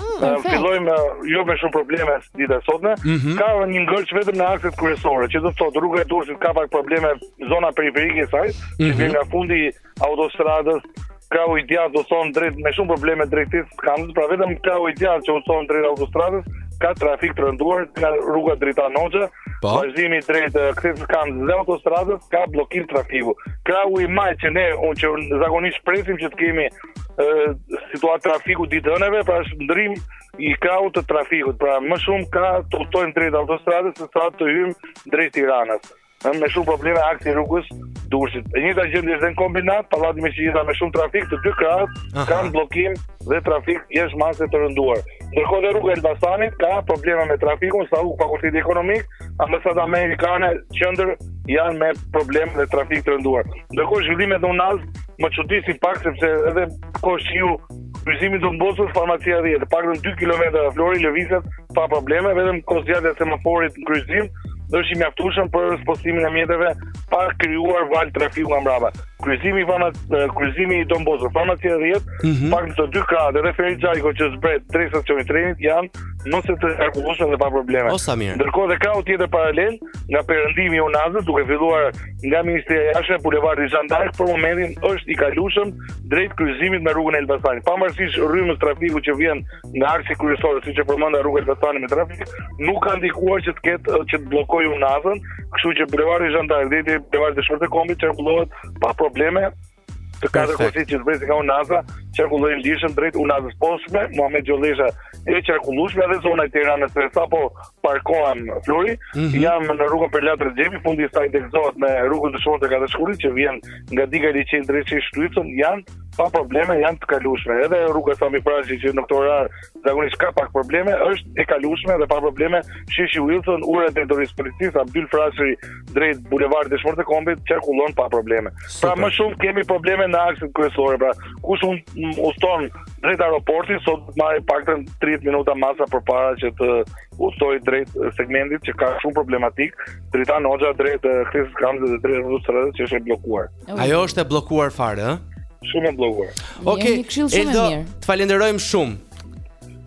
Mm, uh, fillojmë jo me shumë probleme ditën e sotme. Mm -hmm. Ka një ngërç vetëm në akset kryesore, që do të thotë rruga e Durrësit ka pak probleme zona periferike e saj, mm -hmm. që mhm. vjen nga fundi i autostradës, krahu i djathtë të çon drejt me shumë probleme drejt kthesës Kamzës, pra vetëm krahu i djathtë që të çon drejt autostradës, ka trafik të rënduar nga rruga Dritan Hoxha, po. vazhdimi drejt kthesës Kamzës dhe autostradës ka bllokim trafiku. Krahu i majtë që ne unë që zakonisht presim që të kemi situatë trafiku ditëve të hëna, pra është ndërrim i krahut të trafikut, pra më shumë ka të udhëtojmë drejt autostradës se sa të hyjmë drejt Tiranës. Në me shumë probleme aksi i rrugës Durrësit. E njëjta gjendje është dhe në Kombinat, pallati me shigjeta me shumë trafik, të dy krahët kanë bllokim dhe trafik jashtë mase të rënduar. Ndërkohë dhe rruga e Elbasanit ka probleme me trafikun, Sauk, Fakulteti Ekonomik, ambasada amerikane, qendër janë me probleme dhe trafik të rënduar. Ndërkohë zhvillimet në unazë më çudisi pak sepse edhe kosh që ju Kryqëzimi Don Boskos farmacia 10, pak në 2 krahët Flori lëvizet pa probleme, vetëm kohëzgjatja e semaforit në kryqëzim, dhe është i mjaftushëm për spostimin e mjetëve pa kryuar val trafiku nga mbraba. Kryqëzimi, fama, kryqëzimi i Don Boskos, farmacia 10, mm -hmm. pak në të dy krahët, dhe Ferit Xhajko që zbret drejt stacionit trenit janë mëse të qarkullueshme dhe pa probleme. O sa mirë. Ndërkohë dhe krahu tjetër paralel nga perëndimi i unazës duke filluar nga Ministria e Jashtme Bulevardi Zhan d'Ark për momentin është i kalueshëm drejt kryqëzimit me rrugën e Elbasanit. Pavarësisht rrymës trafikut që vjen nga aksi kryesor, siç e përmenda rruga Elbasanit me trafik, nuk ka ndikuar që të ketë që të bllokojë unazën, kështu që Bulevardi Zhan d'Ark deri te Bulevardi Dëshmorët e Kombit qarkullohet pa probleme të katër shkurtit që të bëjë nga Unaza, qarkullojnë lirshëm drejt Unazës poshtme, Muhamet Gjollesha e qarkullueshme dhe zona e Tiranës së Re sa po parkohem Flori, mm -hmm. jam në rrugën Perlat Rexhepi, fundi saj intersektohet me rrugën Dëshmorët e katër shkurtit që vjen nga diga liqenit drejt që i shtuitëm, janë pa probleme, janë të kalueshme, edhe rruga Sami Frashëri që në këtë orar zakonisht ka pak probleme, është e kalueshme dhe pa probleme. Sheshi Wilson, ura e Drejtorisë Policisë, Abdyl Frashëri drejt bulevardit Dëshmorët e Kombit qarkullon pa probleme. Pra, Super. Pra më shumë kemi probleme në aksin kryesor, pra kush udh, udhëton drejt aeroportit sot marrë paktën 30 minuta masa përpara që të udhëtojë drejt segmentit që ka shumë problematik, Dritan Hoxha drejt kthesës Kamzës dhe drejt autostradës që është e bllokuar. Ajo është e bllokuar fare, ë? Shumë e bllokuar. Okej, okay, Eldo, të falenderojmë shumë.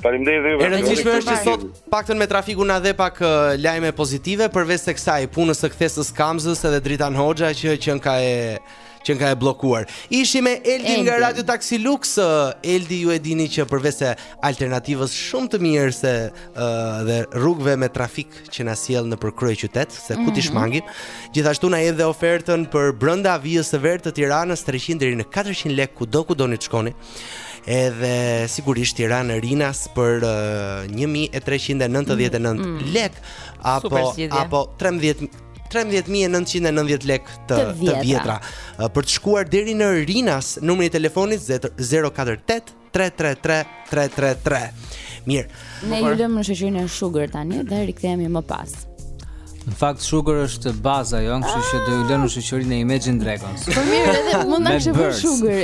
Faleminderit juve. E rëndësishme është që sot paktën me trafikun na dhe pak uh, lajme pozitive përveç se kësaj punës së kthesës Kamzës edhe Dritan Hoxha që qenka e qenka e bllokuar. Ishim me Eldin nga Radio Taxi Lux, uh, Eldi ju e dini që përveç se alternativës shumë të mirë se uh, dhe rrugëve me trafik që na sjell nëpër kryeqytet, se ku t'i mhm. shmangim. Gjithashtu na jep dhe ofertën për brenda vijës së verdhë të Tiranës 300 deri në 400 lekë kudo ku doni të shkoni. Edhe sigurisht Tiranë Rinas për uh, 1399 mm -hmm. lekë apo apo 13 13990 lek të të vjetra. Për të shkuar deri në Rinas, numri i telefonit 048 33333. Mirë. Ne ju lëmë në shoqërinë e Sugar tani dhe rikthehemi më pas. Në fakt Sugar është baza jonë, kështu që do ju lëmë në shoqërinë e Imagine Dragons. Po mirë, edhe mund në shoqërinë Sugar.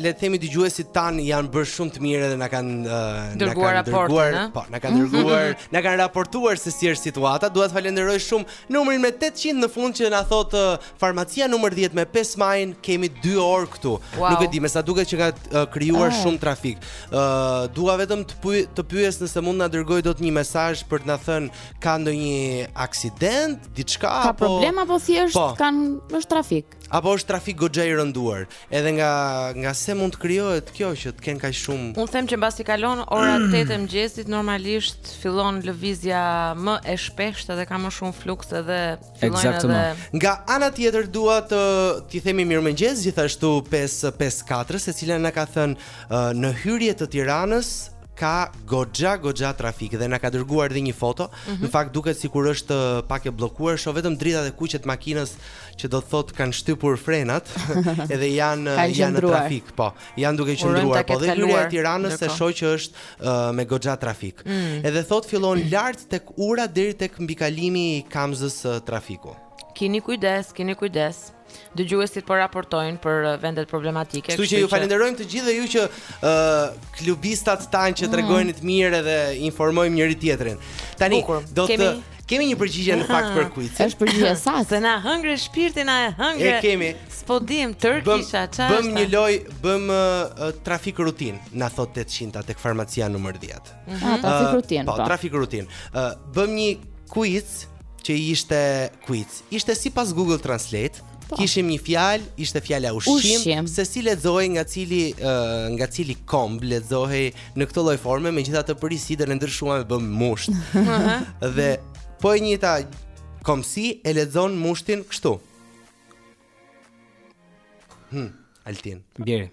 le të themi dëgjuesit tanë janë bërë shumë të mirë dhe na kanë uh, na kanë dërguar, po, na kanë mhm. dërguar, na kanë raportuar se si është situata. Dua të falenderoj shumë numrin me 800 në fund që na thotë uh, farmacia numër 10 me 5 majin, kemi 2 orë këtu. Wow. Nuk e di, me sa duket që ka uh, krijuar oh. shumë trafik. Ë uh, dua vetëm të pyj, të pyes nëse mund na dërgojë dot një mesazh për të na thënë ka ndonjë aksident, diçka apo Ka problem apo thjesht po. kanë është trafik. Apo është trafik goxha i rënduar? Edhe nga nga se mund të krijohet kjo që të kenë kaq shumë. Unë them që mbasi kalon ora 8 e mëngjesit normalisht fillon lëvizja më e shpeshtë dhe ka më shumë fluks edhe fillojnë edhe Nga ana tjetër dua t'i themi mirëmëngjes gjithashtu 554 e cila na ka thënë uh, në hyrje të Tiranës ka goxha goxha trafik dhe na ka dërguar edhe një foto. Mm -hmm. Në fakt duket sikur është pak e bllokuar, shoh vetëm dritat e kuqe të makinës që do të thotë kanë shtypur frenat edhe janë janë në trafik, po. Janë duke qëndruar, po dhe hyrja e Tiranës se e shoh që është uh, me goxha trafik. Mm. Edhe thotë fillon lart tek ura deri tek mbikalimi i Kamzës uh, trafiku. Kini kujdes, kini kujdes dëgjuesit po raportojnë për uh, vendet problematike. Kështu që ju falenderojmë të gjithë dhe ju që ë uh, klubistat tanë që mm. tregoheni të mirë dhe informojmë njëri-tjetrin. Tani do të Kemi një përgjigje në fakt për kuicin. Është përgjigje e saktë. Se na hëngre shpirtin, na e hëngre. E kemi. S'po dim Turkisha çfarë. Bëmë një lojë, bëmë uh, trafik rutin, na thotë 800 tek farmacia numër 10. Mm -hmm. Ah, trafik uh, rutin. Po, po, trafik rutin. Uh, bëmë një kuic që ishte kuic. Ishte sipas Google Translate. Po. Kishim një fjalë, ishte fjala ushqim, ushqim. se si lexohej nga cili uh, nga cili komb lexohej në këtë lloj forme, megjithatë për Isidën e ndryshuam e bëmë musht. dhe po e njëjta kombësi e lexon mushtin kështu. Hm, Altin. Bjeri.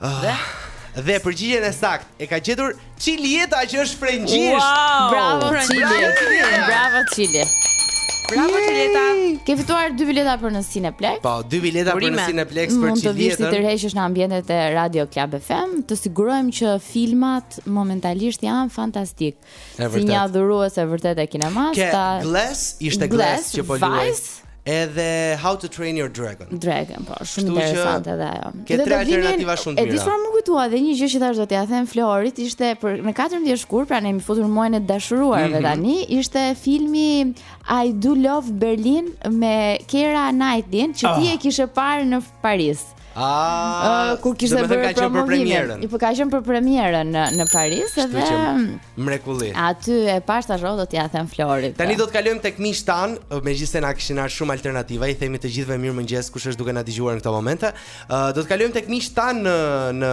Ah, dhe dhe përgjigjen e saktë e ka gjetur Çilieta që është frëngjisht. Wow! Bravo Çilieta. Bravo Çilieta. Bravo Çilieta. Ke fituar dy bileta për në Cineplex. Po, dy bileta për në Cineplex për Çilietën. Mund të vish t'i tërheqësh në ambientet e Radio Club FM, të sigurojmë që filmat momentalisht janë fantastikë. Si një adhuruese e vërtetë e kinemas Ke ta... Glass ishte Glass, glass që po luaj Edhe How to Train Your Dragon Dragon, po, shumë interesant edhe ajo Ke tre alternativa shumë të mira E di ç'u më kujtua dhe një gjë që thashë do t'ia them Florit Ishte për, në 14 shkurt, pra ne jemi futur muajin e të dashuruarve mm -hmm. tani Ishte filmi I Do Love Berlin me Keira Knightley Që ti ah. e kishe parë në Paris Ah, kur kishte bërë ka qenë për premierën. Po ka qenë për premierën në në Paris edhe mrekulli. Aty e pashë, tash do t'ia them Florit. Tani do të kalojmë tek miqtë tanë, megjithëse na kishin ardhur shumë alternativa, i themi të gjithëve mirëmëngjes kush është duke na dëgjuar në këtë moment. Do të kalojmë tek miqtë tanë në në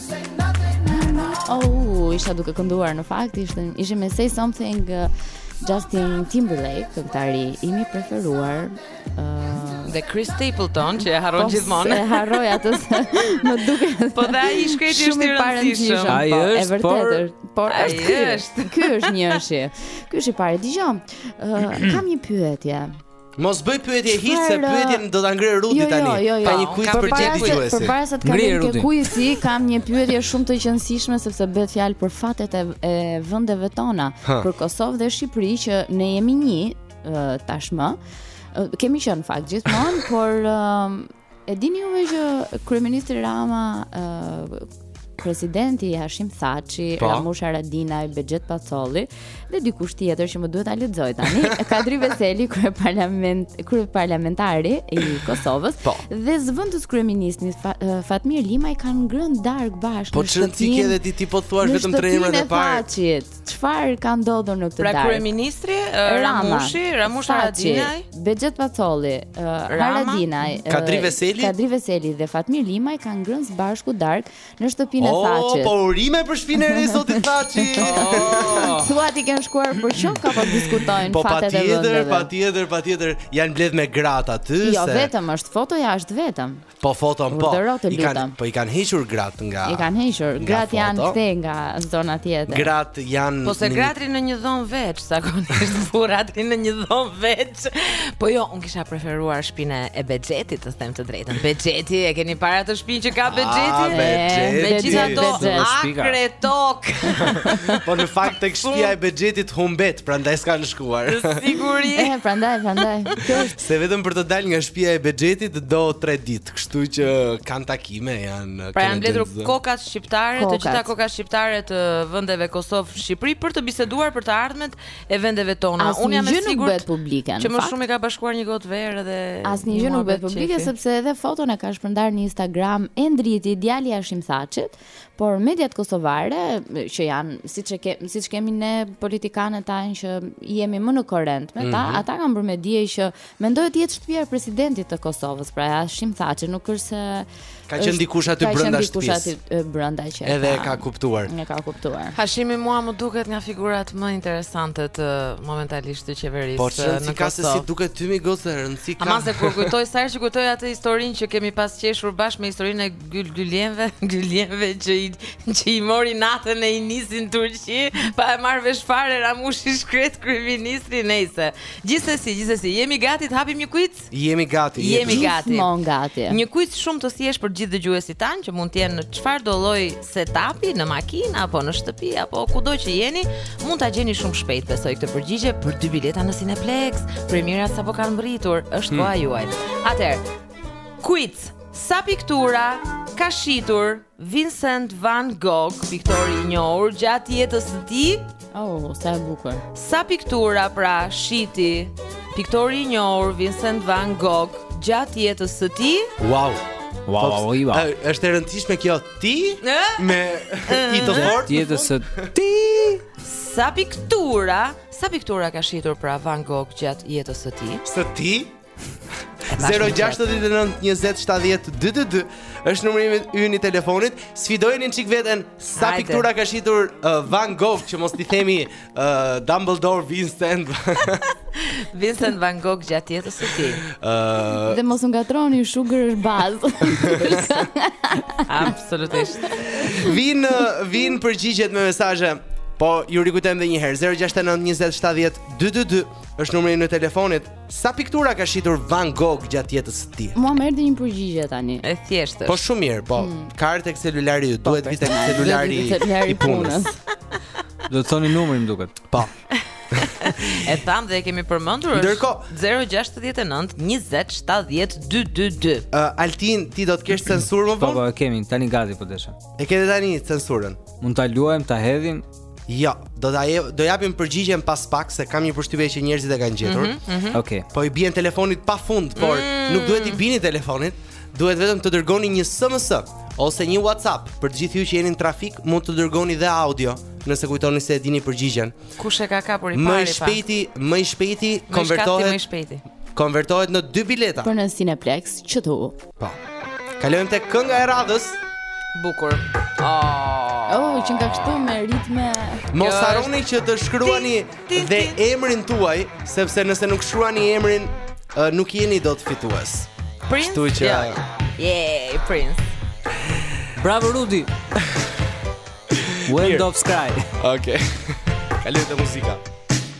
Oh, isha duke kënduar në fakt, ishte ishte me say something uh, Justin Timberlake, këngëtari im i preferuar. Ëh, uh, dhe Chris Stapleton që e harron po, gjithmonë. E harroj atë. Më duket. Po dhe ai shkreti është i rëndësishëm. Ai po, është, e vërtetë, por ai është. Ky është njëshi. Ky është i parë. Dëgjo, uh, kam një pyetje. Mos bëj pyetje hiç se pyetjen do ta ngre Rudi jo, tani. Jo, jo, jo. Ka një quiz për gjithë dëgjuesit. Përpara se të kalojmë te quizi, kam një pyetje shumë të qenësishme sepse bëhet fjalë për fatet e, e vendeve tona, ha. për Kosovë dhe Shqipëri që ne jemi një tashmë. Kemi qenë në fakt gjithmonë, por E dini juve që kryeministri Rama presidenti Hashim Thaçi, po. Ramush Haradinaj, Behgjet Pacolli dhe dikush tjetër që më duhet ta lexoj tani, Kadri Veseli, kryeparlament, kryeparlamentari i Kosovës po. dhe zëvendës kryeministri Fatmir Limaj kanë ngrënë darkë bashkë. Po çon ti ke edhe ti po thua vetëm tre emrat e parë. Çfarë ka ndodhur në këtë pra, darkë? Pra kryeministri uh, Ramushi, Ramush Haradinaj, Behgjet Pacolli, uh, Haradinaj, uh, Kadri Veseli, Kadri Veseli dhe Fatmir Limaj kanë ngrënë së bashku darkë në shtëpinë e oh, Thaçit. Po urime për shpinën e re zoti Thaçi. Oh. Thua ti kanë shkuar për shok apo diskutojnë po, fatet e vendeve? Po patjetër, patjetër, patjetër janë mbledh me gratë aty jo, se. Jo, vetëm është fotoja është vetëm. Po foton po. I kanë po i kanë hequr gratë nga. I kanë hequr. Gratë janë këthe nga zona tjetër. Gratë janë Po se gratë rrinë në një dhomë veç, zakonisht burrat në një dhomë veç. Po jo, unë kisha preferuar shpinë e Behgjetit, të them të drejtën. Behgjeti, e keni parë atë shpinë që ka ah, Behgjeti? Me gjithë ato akre tokë. Po në fakt tek shtëpia e Behgjetit humbet, prandaj s'kanë shkuar. Sigurisht. Eh, prandaj, prandaj. Se vetëm për të dalë nga shtëpia e Behgjetit do 3 ditë, kështu që kanë takime, janë Pra janë mbledhur kokat shqiptare, kokat. të gjitha kokat shqiptare të vendeve Kosovë, Shqipëri për të biseduar për të ardhmet e vendeve tona. Unë jam e sigurt bëhet publike. Që më shumë i ka bashkuar një gotë verë dhe asnjë gjë nuk bëhet publike sepse edhe foton e ka shpërndarë në Instagram Endriti, djali i Hashim Thaçit. Por mediat kosovare që janë siç e kemi siç kemi ne politikanët tanë që jemi më në korrent me ta, mm -hmm. ata kanë bërë me dije që mendohet të jetë shtëpia e presidentit të Kosovës, pra Hashim Thaçi, nuk është se ka qenë dikush aty brenda shtëpisë. Ka qenë dikush aty brenda që. Edhe e ka kuptuar. E ka kuptuar. Hashimi mua më duket nga figurat më interesante të momentalisht të qeverisë po, në Kosovë. Po s'ka se si duket ty mi gocë rëndësi ka. Ama se kur kujtoj sa herë që kujtoj atë historinë që kemi pas qeshur bashkë me historinë e Gylgylenëve, gylenëve që i që i mori natën e i nisi në Turqi, pa e marr vesh fare Ramushi i shkretë kryeministri nejse. Gjithsesi, gjithsesi, jemi gati të hapim një quiz? Jemi gati, jemi gati. Gjithmonë gati. Një quiz shumë të thjeshtë për gjithë dëgjuesit tanë që mund të jenë në çfarëdo lloj setupi, në makinë apo në shtëpi apo kudo që jeni, mund ta gjeni shumë shpejt besoj këtë përgjigje për dy bileta në Cineplex. Premierat sapo kanë mbërritur, është hmm. koha juaj. Atëherë, quiz Sa piktura ka shitur Vincent van Gogh, piktori i njohur gjatë jetës së tij? Oh, sa e bukur. Sa piktura pra shiti piktori i njohur Vincent van Gogh gjatë jetës së tij? Wow. Wow, wow, wow. Është e rëndësishme kjo ti me i të fortë. Jetës së tij. Sa piktura, sa piktura ka shitur pra Van Gogh gjatë jetës së tij? Së tij? 069 20 70 222 është numri ynë i telefonit Sfidojeni një çikë veten Sa Hajde. piktura ka shitur uh, Van Gogh Që mos t'i themi uh, Dumbledore Vincent Vincent Van Gogh gjatë jetës së tij. Uh... Dhe mos ngatërroni sugar është bazë. Absolutisht. Vijnë vijnë përgjigjet me mesazhe. Po ju rikujtojmë edhe një herë 069 20 70 222 është numri i telefonit. Sa piktura ka shitur Van Gogh gjatë jetës së tij? Mua më erdhi një përgjigje tani. E thjeshtë. Po shumë mirë, po. Hmm. Ka ardhur tek celulari yt, po duhet të vijë tek celulari i punës. Do të thoni numrin, më duket. Po. e thamë dhe e kemi përmendur është Ndërkohë, 069 20 70 222. Uh, Altin, ti do të kesh censurë më po, vonë? Po, po, e kemi, tani gati po desha. E ke tani censurën. Mund ta luajmë, ta hedhim, Jo, do ta do japim përgjigjen pas pak se kam një përshtypje që njerëzit e kanë gjetur. Mm -hmm, mm -hmm. Okej. Okay. Po i bien telefonit pa fund, por mm -hmm. nuk duhet t'i bini telefonit, duhet vetëm të dërgoni një SMS ose një WhatsApp për të gjithë ju që jeni në trafik, mund të dërgoni dhe audio nëse kujtoni se e dini përgjigjen. Kush e ka kapur i pari? Më i shpejti, më i shpejti konvertohet. Më i shpejti, më i shpejti. Konvertohet në dy bileta. Për në Cineplex, kështu? Po. Kalojmë tek kënga e radhës. Bukur. Oh, oh çmenda kështu me ritme. Mos harroni që të shkruani dhe emrin tuaj, sepse nëse nuk shkruani emrin, nuk jeni dot fitues. Prince. Kështu që Yeah, Prince. Bravo Rudy. Wind of Sky. Okay. Kalojmë te muzika.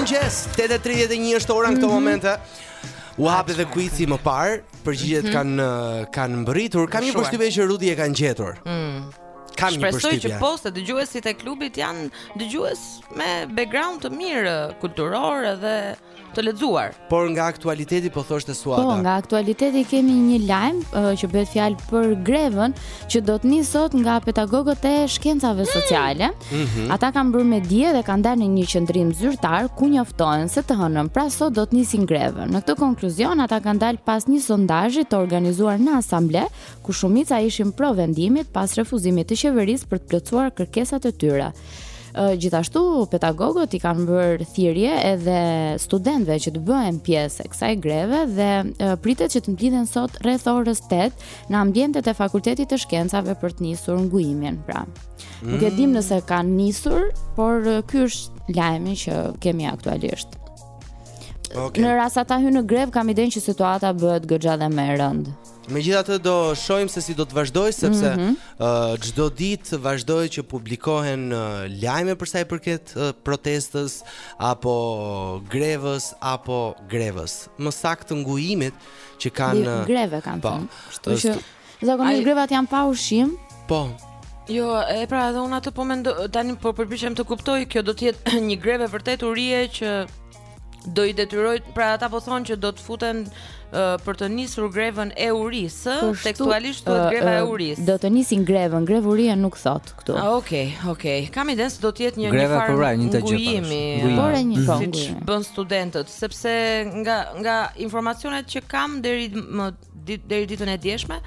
mëngjes, 8:31 është ora në këtë mhm. moment. U hap edhe kuici më parë, përgjigjet mhm. kanë kanë mbërritur. Kam një përshtypje që Rudi e kanë gjetur. Mm. Kam një përshtypje. Shpresoj që po se dëgjuesit e klubit janë dëgjues me background të mirë kulturor dhe të lexuar. Por nga aktualiteti po thoshte Suada. Po, nga aktualiteti kemi një lajm uh, që bëhet fjalë për grevën që do të nisë sot nga pedagogët e shkencave mm. sociale. Mm -hmm. Ata kanë bërë me dije dhe kanë dalë në një qëndrim zyrtar ku njoftohen se të hënën pra sot do të nisin grevën. Në këtë konkluzion ata kanë dalë pas një sondazhi të organizuar në asamble ku shumica ishin pro vendimit pas refuzimit të qeverisë për të plotësuar kërkesat e tyre. Gjithashtu, pedagogët i kanë bërë thirrje edhe studentëve që të bëhen pjesë e kësaj greve dhe pritet që të mblidhen sot rreth orës 8 në ambientet e Fakultetit të Shkencave për të nisur ngujimin, pra. Mm. Nuk e dimë mm. nëse kanë nisur, por ky është lajmi që kemi aktualisht. Okay. Në rast ata hynë në grevë, kam idenë që situata bëhet goxha edhe më e rëndë. Megjithatë do shohim se si do të vazhdojë sepse mm -hmm. çdo uh, ditë vazhdojnë që publikohen uh, lajme për sa i përket uh, protestës apo grevës apo grevës. Më saktë ngujimit që kanë uh, grevë kanë. Po. Kështu që zakonisht grevat janë pa ushqim. Po. Jo, e pra edhe unë atë po mendoj tani po përpiqem të kuptoj, kjo do të jetë një grevë vërtet urie që do i detyrojë pra ata po thonë që do të futen uh, për të nisur grevën e urisë, uh, tekstualisht thotë greva e urisë. Do të nisin grevën, grevë urie nuk thotë këtu. Ah, okay, okay. Kam idenë se do të jetë një një farë pra, një ngujimi. Por e një siç bënë studentët, sepse nga nga informacionet që kam deri më Ditë deri ditën e djeshme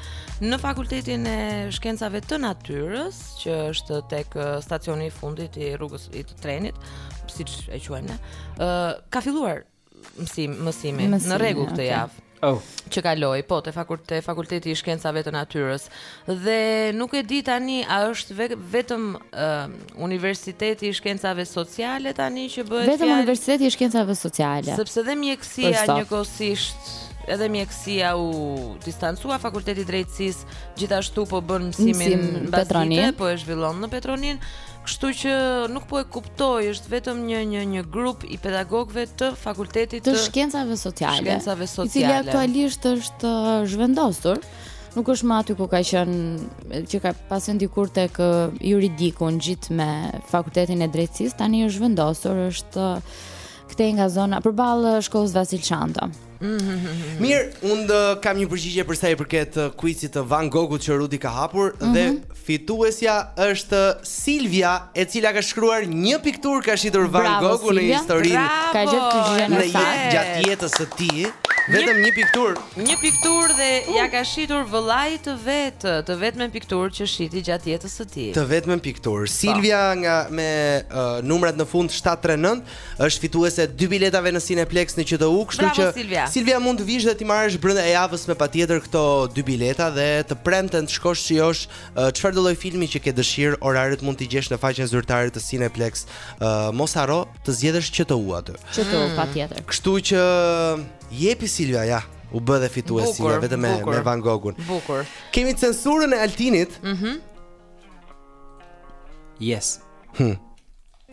në Fakultetin e Shkencave të Natyrës, që është tek stacioni i fundit i rrugës së trenit, siç e quajmë ne, ë ka filluar mësim, mësimi, mësimi në rregull këtë okay. javë. Oh. Që kaloi, po, te fakulteti, fakulteti i Shkencave të Natyrës. Dhe nuk e di tani a është ve vetëm uh, Universiteti i Shkencave Sociale tani që bëhet fjalë. Vetëm Universiteti i Shkencave Sociale. Sepse dhe mjekësia njëkohësisht edhe mjekësia u distancua fakulteti i drejtësisë gjithashtu po bën mësimin në Petro Nini, po e zhvillon në Petro Nini, kështu që nuk po e kuptoj, është vetëm një një një grup i pedagogëve të fakultetit të, të shkencave sociale, shkencave sociale, i cili aktualisht është uh, zhvendosur. nuk është më aty ku ka qenë që ka pas qenë dikur tek juridiku ngjitur me fakultetin e drejtësisë, tani është zhvendosur, është këtej nga zona përballë shkollës Vasil Shanto. Mhm. Mirë, unë kam një përgjigje për sa i përket uh, kuizit të Van Gogut që Rudi ka hapur mm -hmm. dhe mhm. fituesja është Silvia, e cila ka shkruar një pikturë ka shitur Van Bravo, Gogu Silvia. në historinë. Ka gjetur gjë në fakt. Gjatë jetës së tij, vetëm një, një pikturë. Një pikturë dhe ia ka shitur vëllait të vet, të vetmen pikturë që shiti gjatë jetës së tij. Të vetmen pikturë. Po. Silvia nga me uh, numrat në fund 739 është fituese e dy biletave në Cineplex në QTU, kështu Bravo, që Silvia. Silvia mund të vish dhe t'i marrësh brenda javës me patjetër këto dy bileta dhe të premten të shkosh shijosh uh, çfarëdo lloj filmi që ke dëshirë, oraret mund t'i gjesh në faqen zyrtare të Cineplex. Uh, mos harro të zgjedhësh QTU aty. QTU patjetër. Kështu që Jepi Silvia ja. U bë dhe fitues Silvia vetëm me me Van Gogun. Bukur. Kemi censurën e Altinit. Mhm. Mm yes. Hm.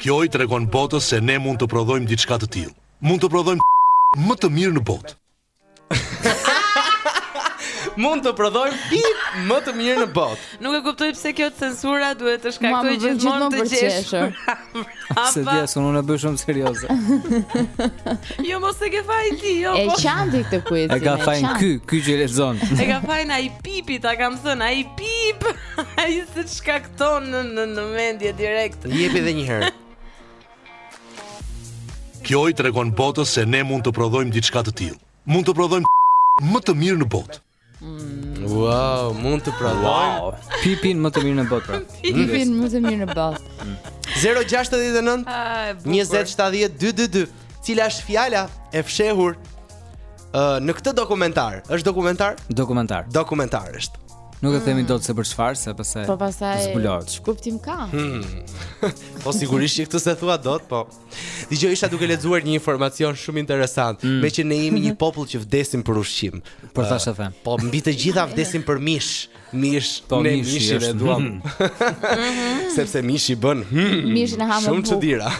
Kjo i tregon botës se ne mund të prodhojmë diçka të tillë. Mund të prodhojmë më të mirë në botë. mund të prodhojmë pip më të mirë në botë. Nuk e kuptoj pse kjo censura duhet të shkaktojë gjithmonë të qeshur. Brava. S'e di se unë e bëj shumë serioze. jo po s'e ke fajin ti, jo. E po. qanti këtë kuizin. E ka fajin ky, ky që lexon. e ka fajin ai pipi, ta kam thënë, ai pip. ai seç shkakton në në në mendje direkt. Jepi edhe një herë. Kjo i tregon botës se ne mund të prodhojmë diçka të tillë. Mund të prodhojmë më të mirë në botë. Wow, mund të prodhojmë. Wow. Pipin më të mirë në botë. Pra. Pipin më të mirë në botë. 069 20 70 222. Cila është fjala e fshehur uh, në këtë dokumentar? Është dokumentar? Dokumentar. Dokumentar është. Nuk e themi mm. dot se për çfarë, se pse. Po pastaj. Zbulohet. Ç'kuptim ka? Hmm. po sigurisht që këtë s'e thua dot, po. Dje isha duke lexuar një informacion shumë interesant, mm. meqë ne jemi një popull që vdesim për ushqim. Po pra ashtu them. Po mbi të gjitha vdesim për mish. Mish, po ne mish e duam. Mhm. Sepse mishi bën. Hmm, mishin e ha me. Shumë çudira.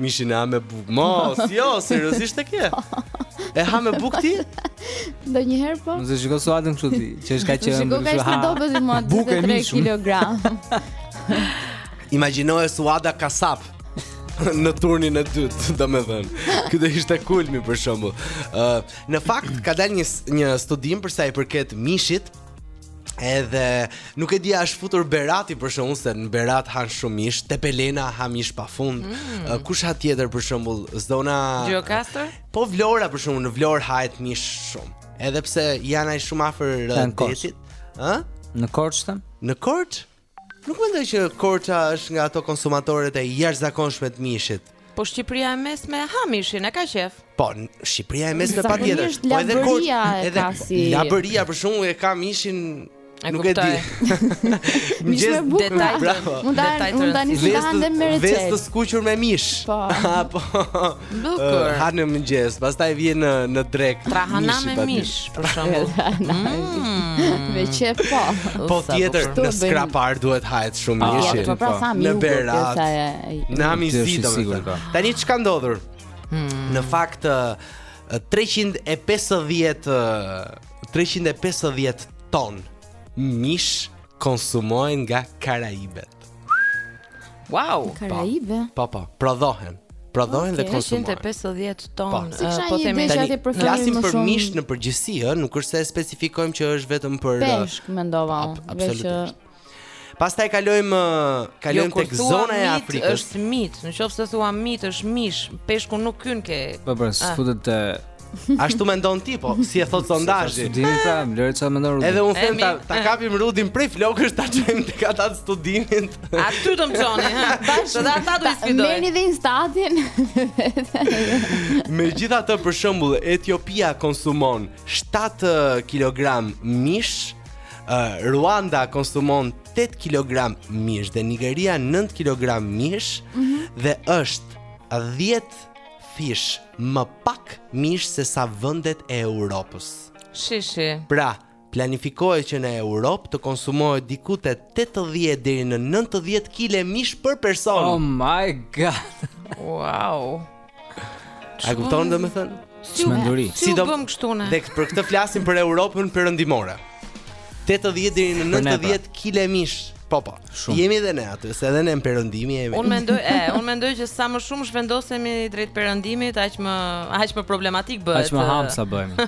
Mishin e ha me bukë. Mos, jo, seriozisht e ke. E ha me bukë ti? Ndonjëherë po? Nëse shikoj Suadën kështu ti, që është ka që e ndërshë ha. Shiko ka ishtë në dobet i mua 23 kg. Imagjinoje Suada kasap. në turnin e dytë, domethënë. Ky do ishte kulmi për shembull. Ë, uh, në fakt ka dalë një një studim për sa i përket mishit. Edhe nuk e di a është futur Berati për shembull se në Berat han shumë mish, Tepelena ha mish pafund. Mm. Uh, kush ha tjetër për shembull zona Gjirokastër? Po Vlora për shembull në Vlorë hahet mish shumë. Edhe pse janë ai shumë afër detit, ë? Në Korçë? Në Korçë? Nuk mendoj që Korça është nga ato konsumatoret e jashtëzakonshme të mishit. Po Shqipëria e Mesme e ha mishin, e ka qef. Po, Shqipëria e Mesme patjetër. Po edhe Korça, edhe si... Labëria për shembull e ka mishin E nuk e di. Mish me bukë. Bravo. Mund ta mund ta nisi ta hanë me recetë. Vezë të skuqur me mish. Po. po. Bukur. Ha në mëngjes, pastaj vjen në në drekë. Trahana me mish, për shembull. Mm. Me qef po. Po tjetër në Skrapar duhet hahet shumë po, mish. Po pra sa po. mirë. Në Berat. Në amizi do të thotë. Tani ç'ka ndodhur? Hmm. Në fakt 350 350 ton mish konsumohen nga Karaibet. Wow. Karaibe. Po, po, prodhohen. Prodhohen dhe konsumohen. 150 ton. Po, si kisha po një të themi tani, po flasim për mish në përgjithësi, ë, nuk është se specifikojmë që është vetëm për peshk, mendova unë. Absolutisht. Pastaj kalojmë kalojmë jo, tek zona e Afrikës. Është mit, në qoftë se thua mit është mish, peshku nuk hyn ke. Po, po, ah. futet te Ashtu mendon ti po, si e thotë sondazhi. Ti më pra, më lëre çfarë mendon Rudi. Edhe unë them ta ta kapim Rudin prej flokësh ta çojmë tek ata të studimit. Aty të më çoni, ha? Tash edhe ata do të sfidojnë. Merrni dhe INSTAT-in. Megjithatë për shembull Etiopia konsumon 7 eh, kg mish, eh, Ruanda konsumon 8 kg mish dhe Nigeria 9 kg mish mm -hmm. dhe është 10 Fish, më pak mish se sa vendet e Europës. Shi shi. Pra, planifikohet që në Europë të konsumohet diku te 80 deri në 90 kg mish për person. Oh my god. Wow. A kupton domethënë? Si u bëm kështu ne? Dhe për këtë flasim për Europën perëndimore. 80 deri në 90 kg mish. Po po. Shumë. Jemi edhe ne aty, se edhe ne në perëndim jemi. Unë mendoj, e, unë mendoj që sa më shumë zhvendosemi drejt perëndimit, aq më aq më problematik bëhet. Aq më ham sa bëjmë.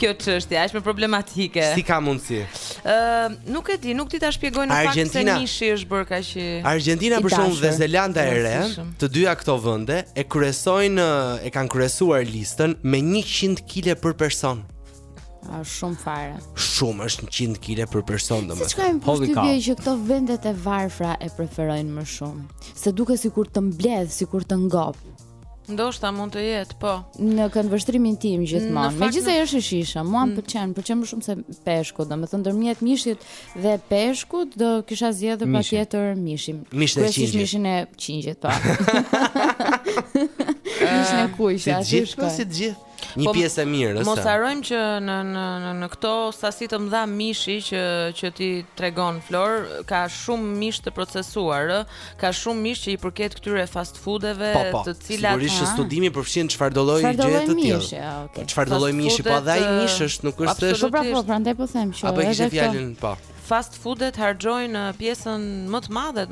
Kjo çështje aq më problematike. Si ka mundësi? Ë, uh, nuk e di, nuk di ta shpjegoj në fakt se mishi është bërë kaq i Argentina për shkak dhe Zelanda e Re, të dyja këto vende e kryesojnë e kanë kryesuar listën me 100 kg për person. Është shumë fare. Shumë është 100 kg për person domethënë. Seç kam përshtypje që këto vendet e varfra e preferojnë më shumë, se duket sikur të mbledh, sikur të ngop. Ndoshta mund të jetë, po. Në këndvështrimin tim gjithmonë. Megjithëse është i shijshëm, mua më mm. pëlqen, pëlqen më shumë se peshku, domethënë ndërmjet mishit dhe peshkut do kisha zgjedhur patjetër mishin. Mishin e qingjit. Mishin e qingjit, po. Mishin e kuq, aty shkoj. Si të gjithë. Një po, pjesë e mirë, mos harrojmë që në në në në këto sasi të mëdha mishi që që ti tregon Flor, ka shumë mish të procesuar, ë, ka shumë mish që i përket këtyre fast foodeve, po, po, të cilat sigurisht që studimi përfshin çfarëdo lloj gjëje të tillë. Okay. Po, çfarëdo lloj mishi, po edhe ai mish është, nuk është se pra, po, prandaj po them që apo kishe fjalën, po. Fast foodet harxojnë pjesën më të madhe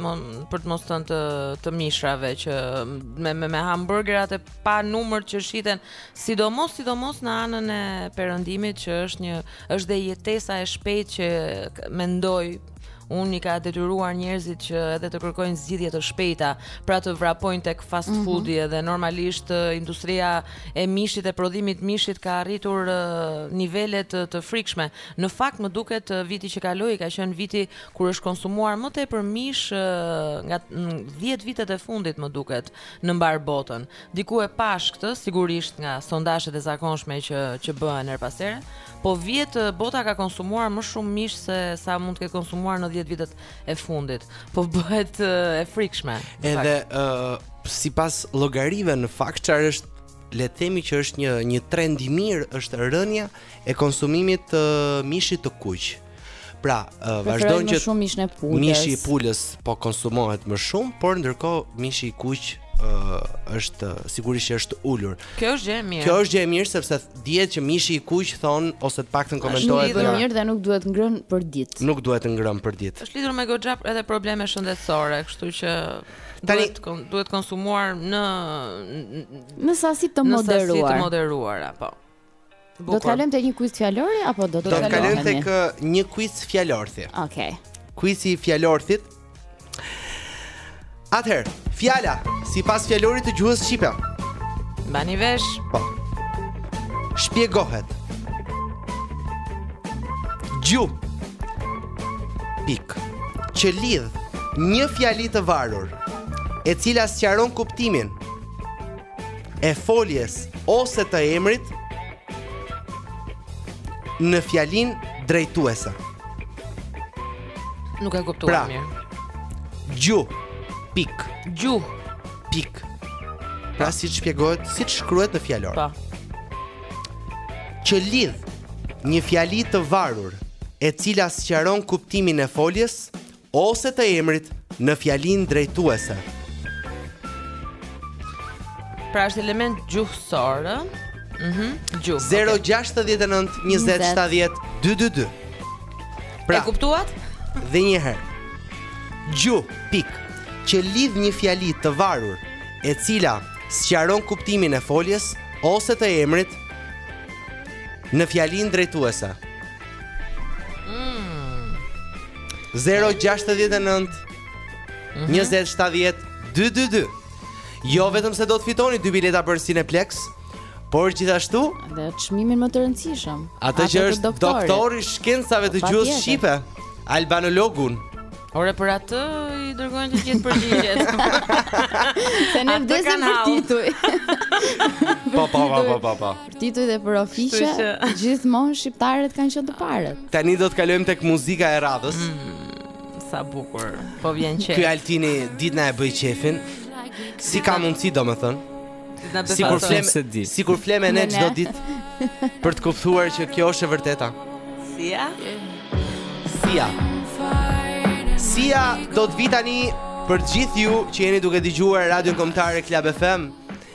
për të mos thënë të të mishrave që me me, me hamburgerat e panumërt që shiten, sidomos sidomos në anën e perëndimit që është një është dhe jetesa e shpejtë që mendoj unë i ka detyruar njerëzit që edhe të kërkojnë zgjidhje të shpejta, pra të vrapojnë tek fast mhm. foodi mm -hmm. edhe normalisht industria e mishit e prodhimit mishit ka arritur uh, nivele të, të frikshme. Në fakt më duket uh, viti që kaloi ka qenë viti kur është konsumuar më tepër mish uh, nga 10 vitet e fundit më duket. në mbarë botën. Diku e pashë këtë, sigurisht nga sondazhet e zakonshme që që bëhen herë pas here, po vjet bota ka konsumuar më shumë mish se sa mund të ketë konsumuar në 10 vitet e fundit. Po bëhet e frikshme. Edhe ë uh, sipas llogarive në fakt çfarë është le të themi që është një një trend i mirë është rënia e konsumimit të mishit të kuq. Pra, uh, vazhdon që shumë mish në pulës. Mishi i pulës po konsumohet më shumë, por ndërkohë mishi i kuq uh, është sigurisht që është ulur. Kjo është gjë e mirë. Kjo është gjë e mirë sepse dihet që mishi i kuq thonë ose të paktën komentohet për. Është mirë dhe nuk duhet ngrën për ditë. Nuk duhet ngrën për ditë. Është lidhur me goxha edhe probleme shëndetësore, kështu që Tani duhet, kon, duhet konsumuar në në sasi të moderuar. Në sasi të moderuara, po. Bukur. Do të kalojmë te një quiz fjalori apo do të kalojmë? Do të kalojmë tek uh, një quiz fjalorthi. Okej. Okay. Quizi i fjalorthit. Atëherë, fjala sipas fjalorit të gjuhës shqipe. Mbani vesh. Po. Shpjegohet. Gjuh. Pik. Që lidh një fjali të varur, e cila sqaron kuptimin e foljes ose të emrit në fjalinë drejtuese. Nuk e kuptova, pra, mirë. Gjuh. Pik. Gjuh. Pik. Pra po. siç shpjegohet, siç shkruhet në fjalor. Po. Që lidh një fjali të varur e cila sqaron kuptimin e foljes Ose të emrit në fjalinë drejtuese. Pra është element gjuhësor, ë? Mhm, gjuhë. 069 20 70 222. Pra, e kuptuat? Dhe një herë. Gjuh, pik, që lidh një fjali të varur, e cila sqaron kuptimin e foljes ose të emrit në fjalinë drejtuese. Mm. 069 mm -hmm. 2070 222. Jo vetëm se do të fitoni dy bileta për Cineplex, por gjithashtu dhe çmimin më të rëndësishëm. Atë që është doktori, doktor i shkencave të gjuhës shqipe, albanologun. Ore për atë i dërgojnë të gjithë përgjigjet. Se ne vdesim për tituj. Po po po po po. po. Tituj dhe për ofiqe, gjithmonë shqiptarët kanë qenë të parët. Tani do të kalojmë tek muzika e radhës. Mm, sa bukur. Po vjen që. Ky Altini ditë na e bën qejfin. Si ka mundsi domethën? Sikur flem se di. Sikur flem ne çdo ditë për të kuptuar që kjo është e vërteta. Sia. Sia. Sia do të vijë tani për gjithë ju që jeni duke dëgjuar Radion Kombëtare Club FM.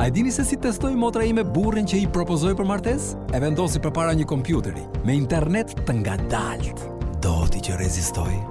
A e dini se si e testoi motra ime burrin që i propozoi për martesë? E vendosi përpara një kompjuteri, me internet të ngadaltë. Do ti që rezistoi?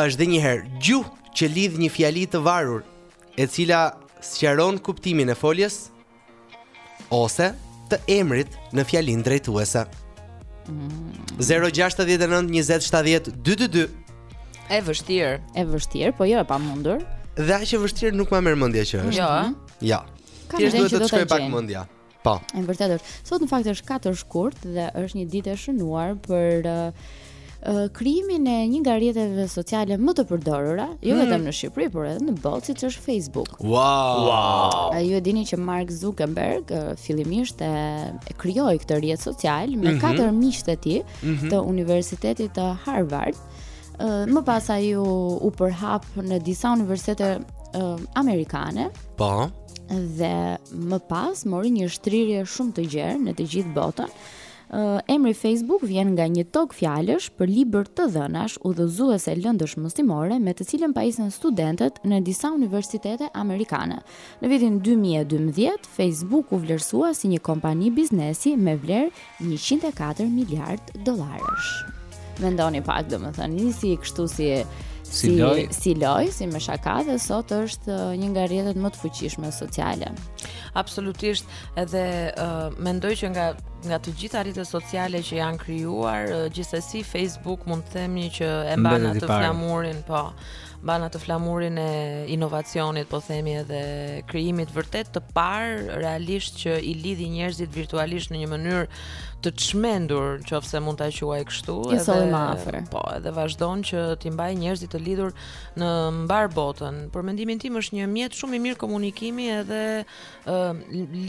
Është dhe njëherë gjuhë që lidh një fjali të varur, e cila sqaron kuptimin e foljes ose të emrit në fjalinë drejtuese. 069 2070 222 E vështirë E vështirë, po jo e pamundur Dhe aq e vështirë nuk ma merr mendja që është. Jo, ëh. Ja. Ka Thjesht ndonjë duhet që të do të shkojë pak gjejmë. mendja. Po. E vërtetë është. Sot në fakt është 4 shkurt dhe është një ditë e shënuar për krijimin e një nga rrjeteve sociale më të përdorura, jo hmm. vetëm në Shqipëri, por edhe në botë, siç është Facebook. Wow. wow. A ju e dini që Mark Zuckerberg fillimisht e, e krijoi këtë rrjet social me mm -hmm. katër miqtë e tij mm -hmm. të Universitetit të Harvard. Më pas ai u, u përhap në disa universitete amerikane. Po. dhe më pas mori një shtrirje shumë të gjerë në të gjithë botën. Uh, emri Facebook vjen nga një togfjalësh për libër të dhënash udhëzuese lëndësh mësimore me të cilën pajisen studentët në disa universitete amerikane. Në vitin 2012, Facebook u vlerësua si një kompani biznesi me vlerë 104 miliard dollarësh. Mendoni pak, domethënë, nisi kështu si si lojë, si lojë, si me shaka dhe sot është uh, një nga rrjetet më të fuqishme sociale. Absolutisht, edhe uh, mendoj që nga nga të gjitha rrjetet sociale që janë krijuar, uh, gjithsesi Facebook mund të themi që e mban atë flamurin, po. mban atë flamurin e inovacionit, po themi edhe krijimit vërtet të parë realisht që i lidhi njerëzit virtualisht në një mënyrë të çmendur, nëse mund ta quaj kështu, I edhe më afër. Po, edhe vazhdon që t'i mbajë njerëzit të lidhur në mbarë botën. Për mendimin tim është një mjet shumë i mirë komunikimi edhe uh,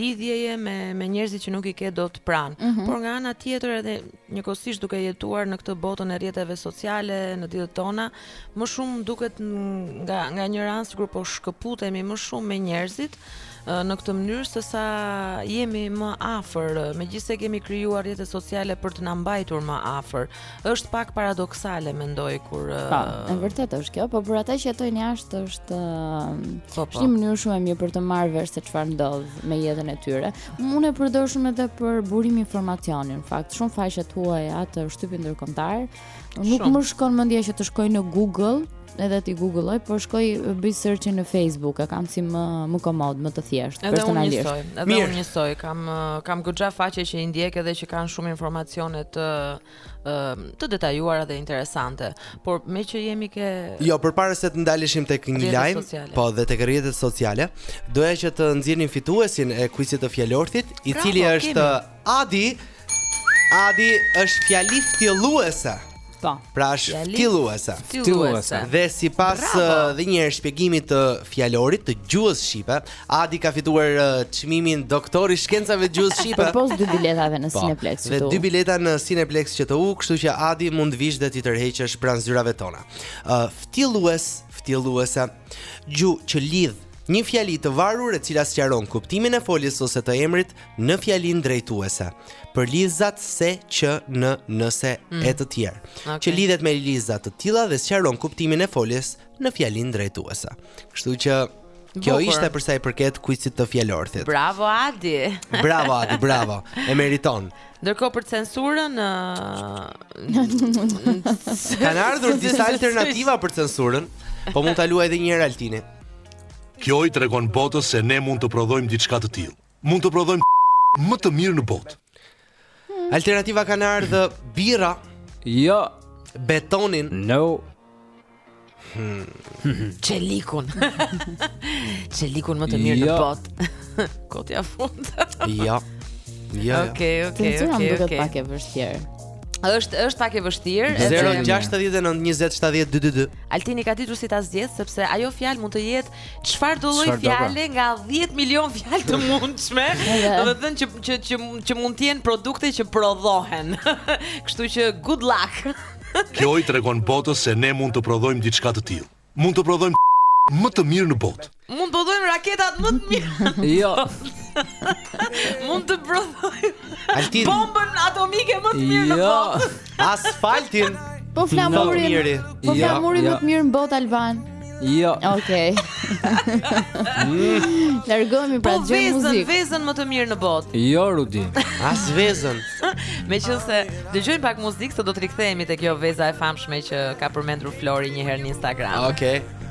lidhjeje me me njerëzit që nuk i ke dot pranë. Mm -hmm. Por nga ana tjetër edhe Njëkohësisht duke jetuar në këtë botën e rrjeteve sociale në ditët tona, më shumë duket nga nganjëherë sikur po shkëputemi më shumë me njerëzit në këtë mënyrë se sa jemi më afër, megjithëse kemi krijuar rrjete sociale për të na mbajtur më afër. Është pak paradoksale mendoj kur Po, e vërtetë është kjo, po për ata që jetojnë jashtë është po, po. një mënyrë shumë e mirë për të marrë vesh se çfarë ndodh me jetën e tyre. Unë e përdor shumë edhe për burim informacioni. Në fakt, shumë faqe të huaja të shtypit ndërkombëtar. Nuk më shkon mendja që të shkoj në Google, edhe t'i googloj, por shkoj bëj search në Facebook, e kam si më më komod, më të thjeshtë personalisht. Edhe unë njësoj, edhe unë njësoj, kam kam goxha faqe që i ndjek edhe që kanë shumë informacione të uh, të detajuara dhe interesante, por meqë jemi ke Jo, përpara se të ndaleshim tek një lajm, po dhe tek rrjetet sociale, doja që të nxirrnim fituesin e kuizit të fjalorthit, i cili është Adi. Adi është fjali ftilluese. Po. Pra është ftilluese. Ftilluese. Dhe sipas dhe një herë shpjegimit të fjalorit të gjuhës shqipe, Adi ka fituar uh, çmimin Doktor i Shkencave të Gjuhës Shqipe. Përpos dy biletave në po, Cineplex këtu. Dhe dy bileta në Cineplex që të u, kështu që Adi mund të vish dhe t'i tërheqësh pranë zyrave tona. Uh, ftillues, ftilluese, gju që lidh një fjali të varur e cila sqaron kuptimin e foljes ose të emrit në fjalinë drejtuese. Për lidhëzat se që në nëse mm. e të tjerë. Okay. Që lidhet me lidhëza të tilla dhe sqaron kuptimin e foljes në fjalinë drejtuese. Kështu që Kjo, bukur, ishte për sa i përket kuizit të fjalorthit. Bravo Adi. bravo Adi, bravo. E meriton. Ndërkohë për censurën na kanë ardhur disa alternativa për censurën, po mund ta luajë edhe një herë Altini. Kjo i tregon botës se ne mund të prodhojmë diçka të tillë. Mund të prodhojmë më të mirë në botë. Alternativa kanë ardhë birra Jo Betonin No hmm. Çelikun Çelikun më të mirë jo. në botë Kotja fund Jo Jo Ok, ok, ok, ok Është pak e vështirë është është pak e vështirë. 069 20 70 222. Altini ka ditur si ta zgjedhë sepse ajo fjalë mund të jetë Çfarëdo lloj fjale nga 10 milion fjalë të mundshme, domethënë që që që që mund të jenë produkte që prodhohen. Kështu që good luck. Kjo i tregon botës se ne mund të prodhojmë diçka të tillë. Mund të prodhojmë më të mirë në botë. Mund të prodhojmë raketat më të mira. Jo. Mund të prodhojmë bombën atomike më të mirë në jo. botë. Asfaltin. Po flamurin. Po jo, flamurin jo. më të mirë në botë Alban. Jo. Okej. Largohemi pra po dëgjojmë muzikë. Po vezën, vezën më të mirë në botë. Jo Rudi. As vezën. Meqense dëgjojmë pak muzikë, se do të rikthehemi te kjo veza e famshme që ka përmendur Flori një herë në Instagram. Okej. Okay.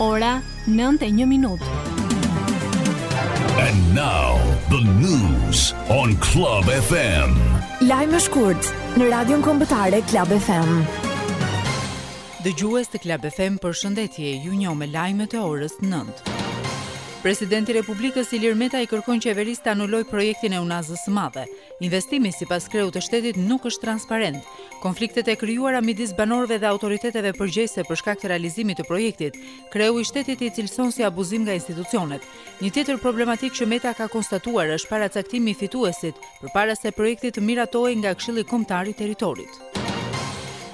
Ora 9:01 minutë. And now the news on Club FM. Lajme shkurt në Radion Kombëtare Club FM. Dëgjues të Club FM përshëndetje, ju njoh me lajmet e orës nëntë. Presidenti i Republikës, Ilir Meta i kërkon qeverisë të anulojë projektin e Unazës së Madhe. Investimi, sipas kreut të shtetit, nuk është transparent. Konfliktet e krijuara midis banorëve dhe autoriteteve përgjegjëse për shkak të realizimit të projektit, kreu i shtetit i cilëson si abuzim nga institucionet. Një tjetër problematikë që Meta ka konstatuar është paracaktimi i fituesit, përpara se projekti të miratohej nga Këshilli Kombëtar i Territorit.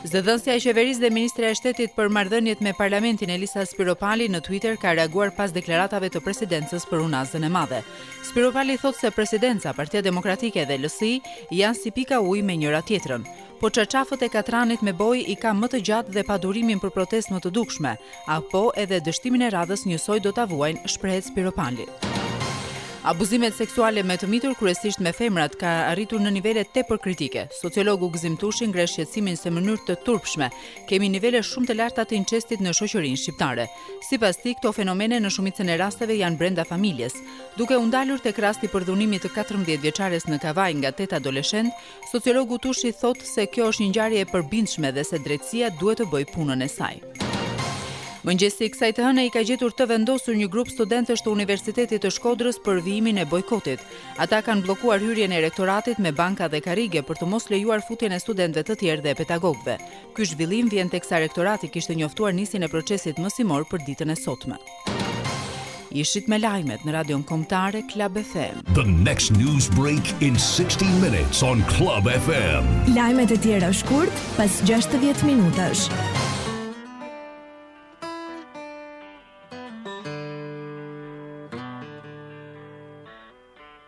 Zëdhënësja e qeverisë dhe ministrja e shtetit për marrëdhëniet me parlamentin Elisa Spiropali në Twitter ka reaguar pas deklaratave të presidencës për unazën e madhe. Spiropali thotë se presidenca, Partia Demokratike dhe LSI janë si pika ujë me njëra tjetrën. Kush çarçafët e katranit me bojë i ka më të gjatë dhe padurimin për protestë më të dukshme, Apo edhe dështimin e radhës njësoj do ta vuajnë, shprehet Spiropali. Abuzimet seksuale me të mitur, kryesisht me femrat, ka arritur në nivele tepër kritike. Sociologu Gëzim Tushi ngre shqetësimin se mënyrë të turpshme kemi nivele shumë të larta të incestit në shoqërinë shqiptare. Sipas tij, këto fenomene në shumicën e rasteve janë brenda familjes. Duke u ndalur tek rasti përdhunimit të 14 vjeçares në Kavajë nga tetë adoleshentë, Sociologu Tushi thotë se kjo është një ngjarje e përbindshme dhe se drejtësia duhet të bëjë punën e saj. Mëngjesi i kësaj të hëne i ka gjetur të vendosur një grup studentësh të Universitetit të Shkodrës për vijimin e bojkotit. Ata kanë bllokuar hyrjen e rektoratit me banka dhe karrige për të mos lejuar futjen e studentëve të tjerë dhe pedagogëve. Ky zhvillim vjen teksa rektorati kishte njoftuar nisjen e procesit mësimor për ditën e sotme. Ishit me lajmet në Radion Kombëtare Club FM. The next news break in 60 minutes on Club FM. Lajmet e tjera shkurt pas 60 minutash.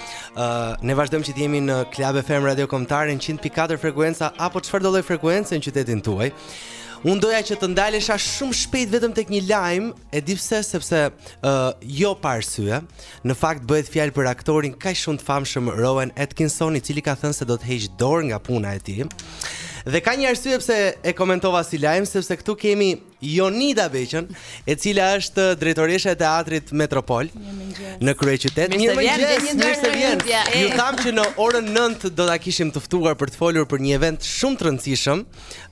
Ë uh, ne vazhdojmë që të jemi në Club FM Radio Kombëtare 100.4 frekuenca apo çfarëdolloj frekuence në qytetin tuaj. Unë doja që të ndalesha shumë shpejt vetëm tek një lajm, e di pse sepse uh, jo pa arsye. Në fakt bëhet fjalë për aktorin kaq shumë të famshëm Rowan Atkinson, i cili ka thënë se do të heqë dorë nga puna e tij. Dhe ka një arsye pse e komentova si lajm, sepse këtu kemi Jonida Beqën, e cila është drejtoresha e Teatrit Metropol në kryeqytet. Mirëmëngjes, mirë se vjen. Ju thamë që në orën 9 do ta kishim të ftuar për të folur për një event shumë të rëndësishëm,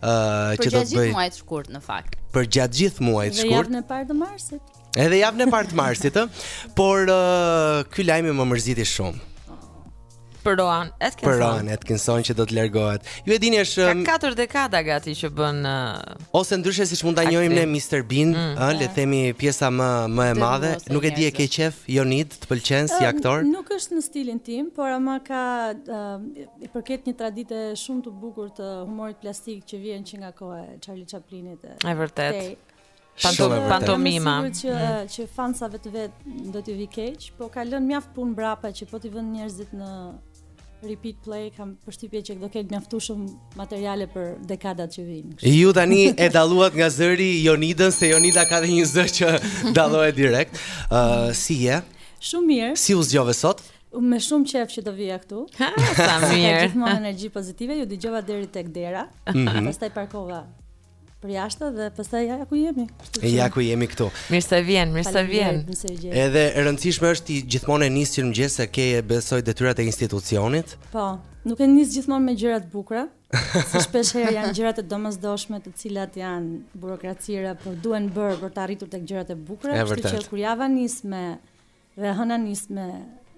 ë që do të bëj. Përgjatë gjithë muajit shkurt në fakt. Përgjatë gjithë muajit shkurt. Në javën e parë të marsit. Edhe javën e parë të marsit, ë, por uh, ky lajm më mërziti shumë. Për Rowan Atkinson. Për Rowan Atkinson që do të largohet. Ju e dini është ka um, katër dekada gati që bën uh, ose ndryshe siç mund ta njohim ne Mr Bean, mm, ë, le të themi pjesa më më e madhe. Nuk e di e ke qejf Jonid të pëlqen si aktor? Nuk është në stilin tim, por ama ka i përket një tradite shumë të bukur të humorit plastik që vjen që nga koha e Charlie Chaplinit. Është vërtet. Pantomima. Shumë që mm. që fansave të vet do t'u vijë keq, po ka lënë mjaft punë mbrapa që po t'i vënë njerëzit në repeat play kam përshtypje që do ketë mjaft shumë materiale për dekadat që vijnë. Ju tani e dalluat nga zëri Jonidën se Jonida ka dhe një zë që dallohet direkt. Ë uh, si je? Shumë mirë. Si u zgjove sot? Me shumë qef që të vija këtu. Ha, sa mirë. Gjithmonë energji pozitive, ju dëgjova deri tek dera. Mm -hmm. Pastaj parkova Përjashtë dhe pastaj ja ku jemi. E ja ku jemi këtu. Mirë se vjen, mirë se vjen. Edhe e rëndësishme është ti gjithmonë e nis që në mëngjes se ke besoj detyrat e institucionit. Po, nuk e nis gjithmonë me gjëra të bukura. Se shpeshherë janë gjëra të domosdoshme, të cilat janë burokracira, por duhen bërë për të arritur tek gjërat e bukura, kështu që kur java nis me E hëna nis me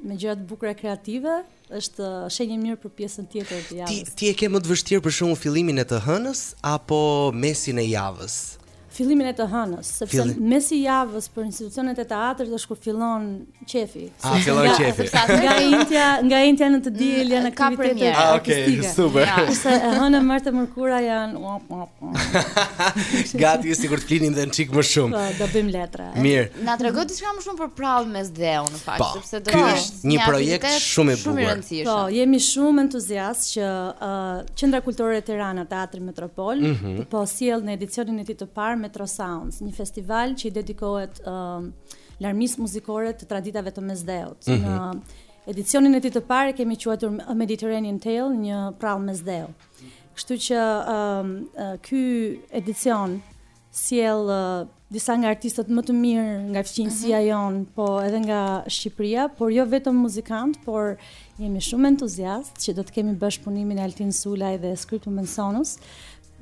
me gjëra të bukura kreative, është shenjë e mirë për pjesën tjetër të javës. Ti ti e ke më të vështirë për shembull fillimin e të hënës apo mesin e javës? Fillimin e të hënës, sepse Fillim. mesi i javës për institucionet e teatrit është kur fillon qefi. A fillon qefi? Nga e enjtja, nga e enjtja në të diel janë aktivitete artistike. Ah, okay, super. Ja. Ose e hëna, e marta, e mërkura janë. Uap, uap. Gati sikur të flinim edhe një çik më shumë. Po, do bëjmë letra. Mirë. Na trego diçka më shumë për Përrallë Mesdheu në fakt, po, sepse duhet të jetë një projekt shumë i bukur. Po, jemi shumë entuziastë që uh, Qendra Kulturore Tirana, Teatri Metropol, mm -hmm. po sjell në edicionin e tij të parë Metro Sounds, një festival që i dedikohet uh, larmisë muzikore të traditave të Mesdheut. Mm -hmm. Në edicionin e tij të parë e kemi quajtur Mediterranean Tale, një përrallë Mesdheu. Kështu që ky edicion sjell disa nga artistët më të mirë nga fqinjësia mhm. jonë, po edhe nga Shqipëria, por jo vetëm muzikantë, por jemi shumë entuziastë që do të kemi bashkëpunimin e Altin Sulaj dhe Scriptum et Sonus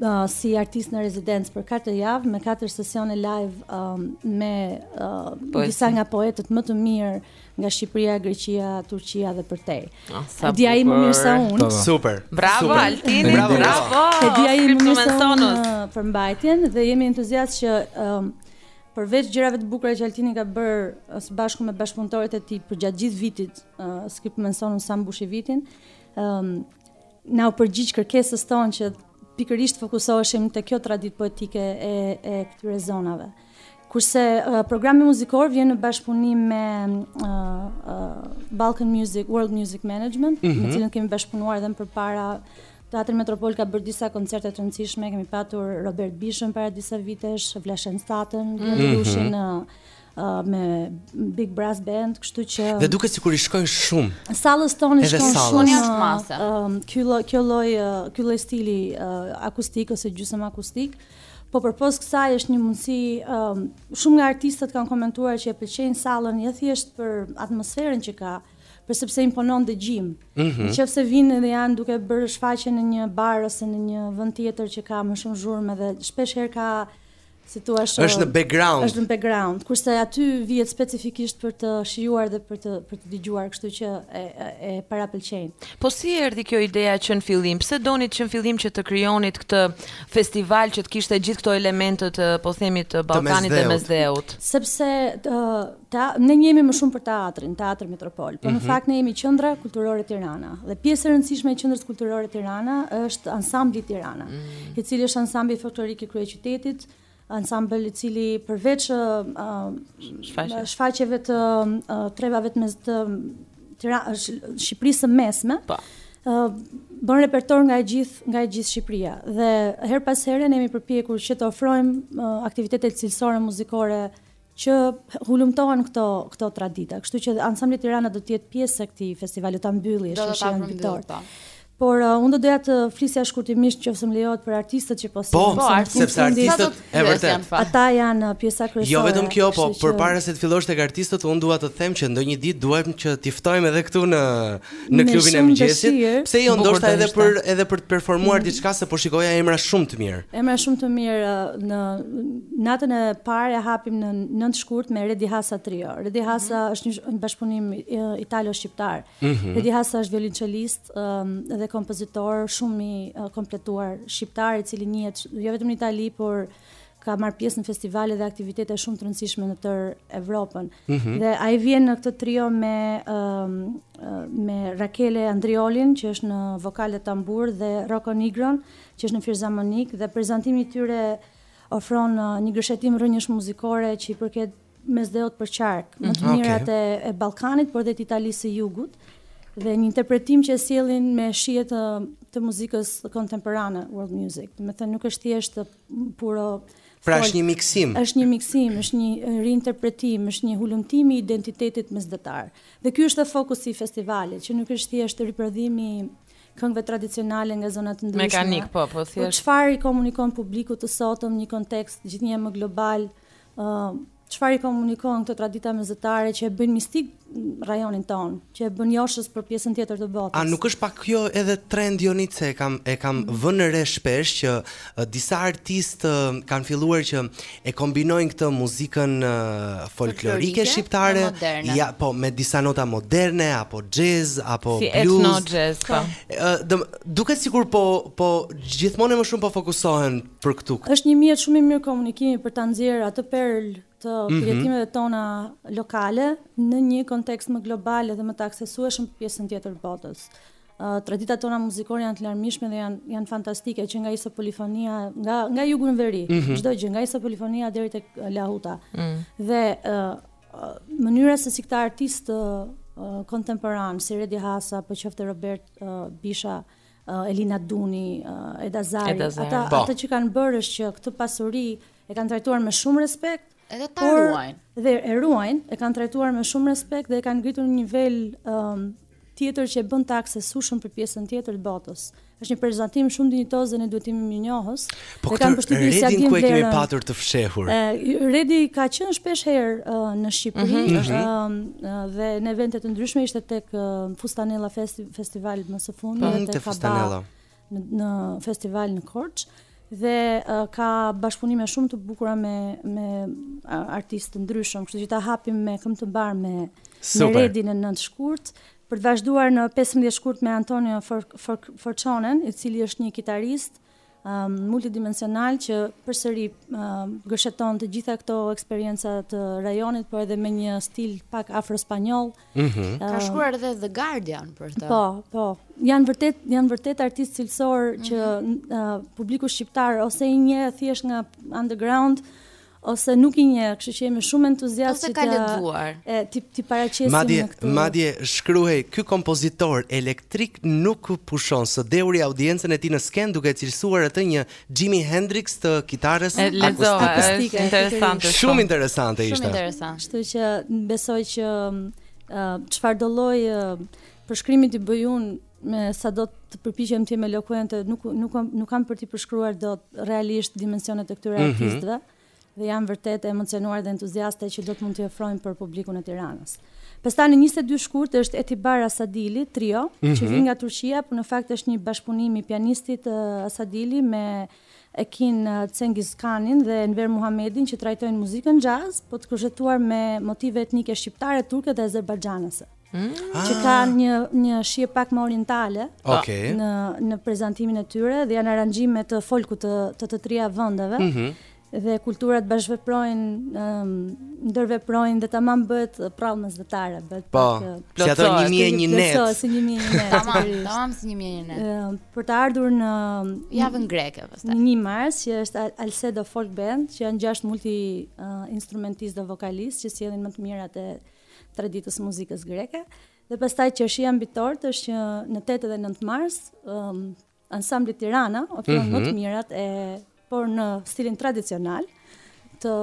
uh, si artist në rezidencë për 4 javë me 4 sesione live um, me uh, disa nga poetët më të mirë nga Shqipëria, Greqia, Turqia dhe përtej. Ah, e di ai më mirë se unë. Super. Bravo Altin, bravo. bravo. E di ai më mirë se unë uh, përmbajtjen dhe jemi entuziastë që um, përveç gjërave të bukura që Altini ka bërë uh, së bashku me bashkëpunëtorët e tij përgjatë gjithë vitit, uh, Scriptum et Sonus sa mbushi vitin, um, na u përgjigj kërkesës tonë që pikërisht të fokusoheshim te kjo traditë poetike e e këtyre zonave. Kurse uh, programi muzikor vjen në bashkëpunim me uh, uh, Balkan Music, World Music Management, mm -hmm. me mhm. cilën kemi bashkëpunuar edhe më përpara. Teatri Metropol ka bërë disa koncerte të rëndësishme, kemi patur Robert Bishën para disa vitesh, Vlashent Satën, mm -hmm. në me Big Brass Band, kështu që Dhe duket sikur i shkojnë shumë. Sallës tonë i shkon shumë jashtë mase. Ëm ky lloj kjo lloj ky lloj stili uh, akustik ose gjysëm akustik. Po përpos kësaj është një mundësi um, shumë nga artistët kanë komentuar që e pëlqejnë sallën jo thjesht për atmosferën që ka, por sepse imponon dëgjim. Mm -hmm. Nëse vinë dhe janë duke bërë shfaqje në një bar ose në një vend tjetër që ka më shumë zhurmë dhe shpesh herë ka si të thuash, është në background është në background kurse aty vihet specifikisht për të shijuar dhe për të për të dëgjuar kështu që e e parapëlqejnë po si erdhi kjo ideja që në fillim pse donit që në fillim që të krijonit këtë festival që të kishte gjithë këto elementët po themi të Ballkanit dhe Mesdheut sepse Ta, ne njihemi më shumë për teatrin, Teatri Metropol, por mm -hmm. në mhm. fakt ne jemi Qendra Kulturore Tirana dhe pjesë e rëndësishme e Qendrës Kulturore Tirana është Ansambli Tirana, mm -hmm. i cili është ansambli folklorik i kryeqytetit, ansambël i cili përveç uh, shfaqjeve të uh, trevave të mes të Tirana, Shqipërisë së Mesme. Po. Uh, bën repertor nga e gjithë nga e gjithë Shqipëria dhe herë pas here ne jemi përpjekur që të ofrojmë uh, aktivitete cilësore muzikore që hulumtohen këto këto tradita. Kështu që Ansambli Tirana do të jetë pjesë e këtij festivali, do ta mbyllë është një shemb piktor. Po. Por uh, unë do doja të flisja shkurtimisht nëse më lejohet për artistët që po si. Po, po artistët, sepse artistët e vërtetë. Ata janë uh, pjesa kryesore. Jo vetëm kjo, po përpara se të fillosh tek artistët, unë dua të them që ndonjë ditë duam që t'i ftojmë edhe këtu në në klubin e mëngjesit. Pse jo ndoshta edhe për edhe për të performuar mm. diçka se po shikoja emra shumë të mirë. Emra shumë të mirë uh, në natën e parë e hapim në 9 shkurt me Redi Hasa Trio. Redi Hasa mm -hmm. është një bashkëpunim uh, italo shqiptar. Mm -hmm. Redi Hasa është violoncelist um, dhe kompozitor shumë i uh, kompletuar shqiptar i cili njihet jo vetëm në Itali por ka marrë pjesë në festivale dhe aktivitete shumë të rëndësishme në tërë Evropën. Mm -hmm. Dhe ai vjen në këtë trio me um, me Rakele Andriolin që është në vokal dhe tambur dhe Roko Nigron që është në fizarmonikë dhe prezantimi i tyre ofron uh, një gërshetim rrënjësh muzikore që i përket Mesdheut përqark, më të mhm. mirat okay. e, e Ballkanit, por dhe të Italisë së Jugut dhe një interpretim që e sjellin me shijet e të muzikës kontemporane world music. Domethënë nuk është thjesht Por pra është një miksim. Është një miksim, është një riinterpretim, është një hulumtim i identitetit mesdhetar. Dhe ky është fokusi i festivalit, që nuk është thjesht riprodhimi i këngëve tradicionale nga zona të ndryshme. Mekanik, po, po, po thjesht. Po çfarë i komunikon publikut të sotëm në një kontekst gjithnjë më global, Çfarë i komunikon këto tradita mesdhetare që e bëjnë mistik rajonin tonë, që e bën joshës për pjesën tjetër të botës? A nuk është pak kjo edhe trend Jonida se e kam e kam mm. vënë re shpesh që uh, disa artistë uh, kanë filluar që e kombinojnë këtë muzikën uh, folklorike shqiptare me ja po me disa nota moderne apo jazz apo si blues. Si etno jazz po. Uh, duket sikur po po gjithmonë më shumë po fokusohen për këtë. Është një mjet shumë i mirë komunikimi për ta nxjerrë atë perlë të mm -hmm. përjetimeve tona lokale në një kontekst më global dhe më të aksesueshëm për pjesën tjetër të botës. Uh, traditat tona muzikore janë të larmishme dhe janë janë fantastike që nga iso polifonia nga nga jugu në veri mhm. çdo mm -hmm. gjë nga iso polifonia deri tek lahuta mm -hmm. dhe uh, mënyra se si këta artistë uh, kontemporanë si Redi Hasa apo qoftë Robert uh, Bisha Elina Duni, Eda Zari, ata po. ata që kanë bërë është që këtë pasuri e kanë trajtuar me shumë respekt. Edhe ta ruajnë. Dhe e ruajnë, e kanë trajtuar me shumë respekt dhe e kanë ngritur në një nivel um, tjetër që e bën të aksesueshëm për pjesën tjetër të botës. Është një prezantim shumë dinjitoz dhe ne duhet të jemi mirënjohës. Po këtë kam përshtypjen se Redin sikur e kemi patur të fshehur. Redi ka qenë shpesh herë uh, në Shqipëri mm -hmm. uh, dhe në evente të ndryshme ishte tek uh, Fustanella Festi Festival më së fundmi mm, tek Fustanella në, në festival në Korçë dhe uh, ka bashkëpunime shumë të bukura me me artistë të ndryshëm, kështu që ta hapim me këmbë të mbarë me Super. me Redin në 9 shkurt për të vazhduar në 15 shkurt me Antonio Forçonen, i cili është një kitarist multidimensional që përsëri gërsheton të gjitha këto eksperienca të rajonit, por edhe me një stil pak afrospanjoll. Mm -hmm. Ka shkruar edhe The Guardian për të. Po, po. Janë vërtet janë vërtet artistë cilësor mm -hmm. që uh, publiku shqiptar ose i njeh thjesht nga underground, Ose nuk i njeh, kështu që jemi shumë entuziastë. Ose ka lexuar. T'i t'i paraqesim në këtë. Madje, madje shkruhej, ky kompozitor eklektik nuk pushon së dehuri audiencën e tij në skenë duke e cilësuar atë një Jimi Hendrix të kitarës akustike. Interesante. Shumë interesante ishte. Shumë interesante. Kështu që besoj që çfarëdo lloj përshkrimi t'i bëj unë me sado të përpiqem të jem elokuente, nuk nuk kam nuk kam për t'i përshkruar dot realisht dimensionet e këtyre mm -hmm. artistëve dhe jam vërtet e emocionuar dhe entuziaste që do të mund t'i ofrojmë për publikun e Tiranës. Pastaj në 22 shkurt është Etibar Asadli Trio, mm -hmm. që mhm. vjen nga Turqia, por në fakt është një bashkëpunim i pianistit uh, Asadli me Ekin uh, Cengizkanin dhe Enver Muhamedin që trajtojnë muzikën jazz, po të gërshetuar me motive etnike shqiptare, turke dhe azerbajxhanase. Mm. Që ka ah. një një shije pak më orientale okay. në në prezantimin e tyre dhe janë arangjime të folkut të të, të trija vendeve. Mm -hmm. Dhe kulturat bashkëveprojnë, um, ndërveprojnë dhe tamam bëhet përrallë mesdhetare, bëhet po, si ato 1001 net. Po, si 1001 net. Tamam, tamam si 1001 net. Ëm për të ardhur në javën greke pastaj. Në 1 mars që është Alcedo Folk Band, që janë gjashtë multi uh, instrumentistë dhe vokalistë që sjellin më të mirat e traditës së muzikës greke. Dhe pastaj qershia mbi tortë është në 8 dhe 9 mars, um, ansambli Tirana ofron mm -hmm. më të mhm. mirat e por në stilin tradicional të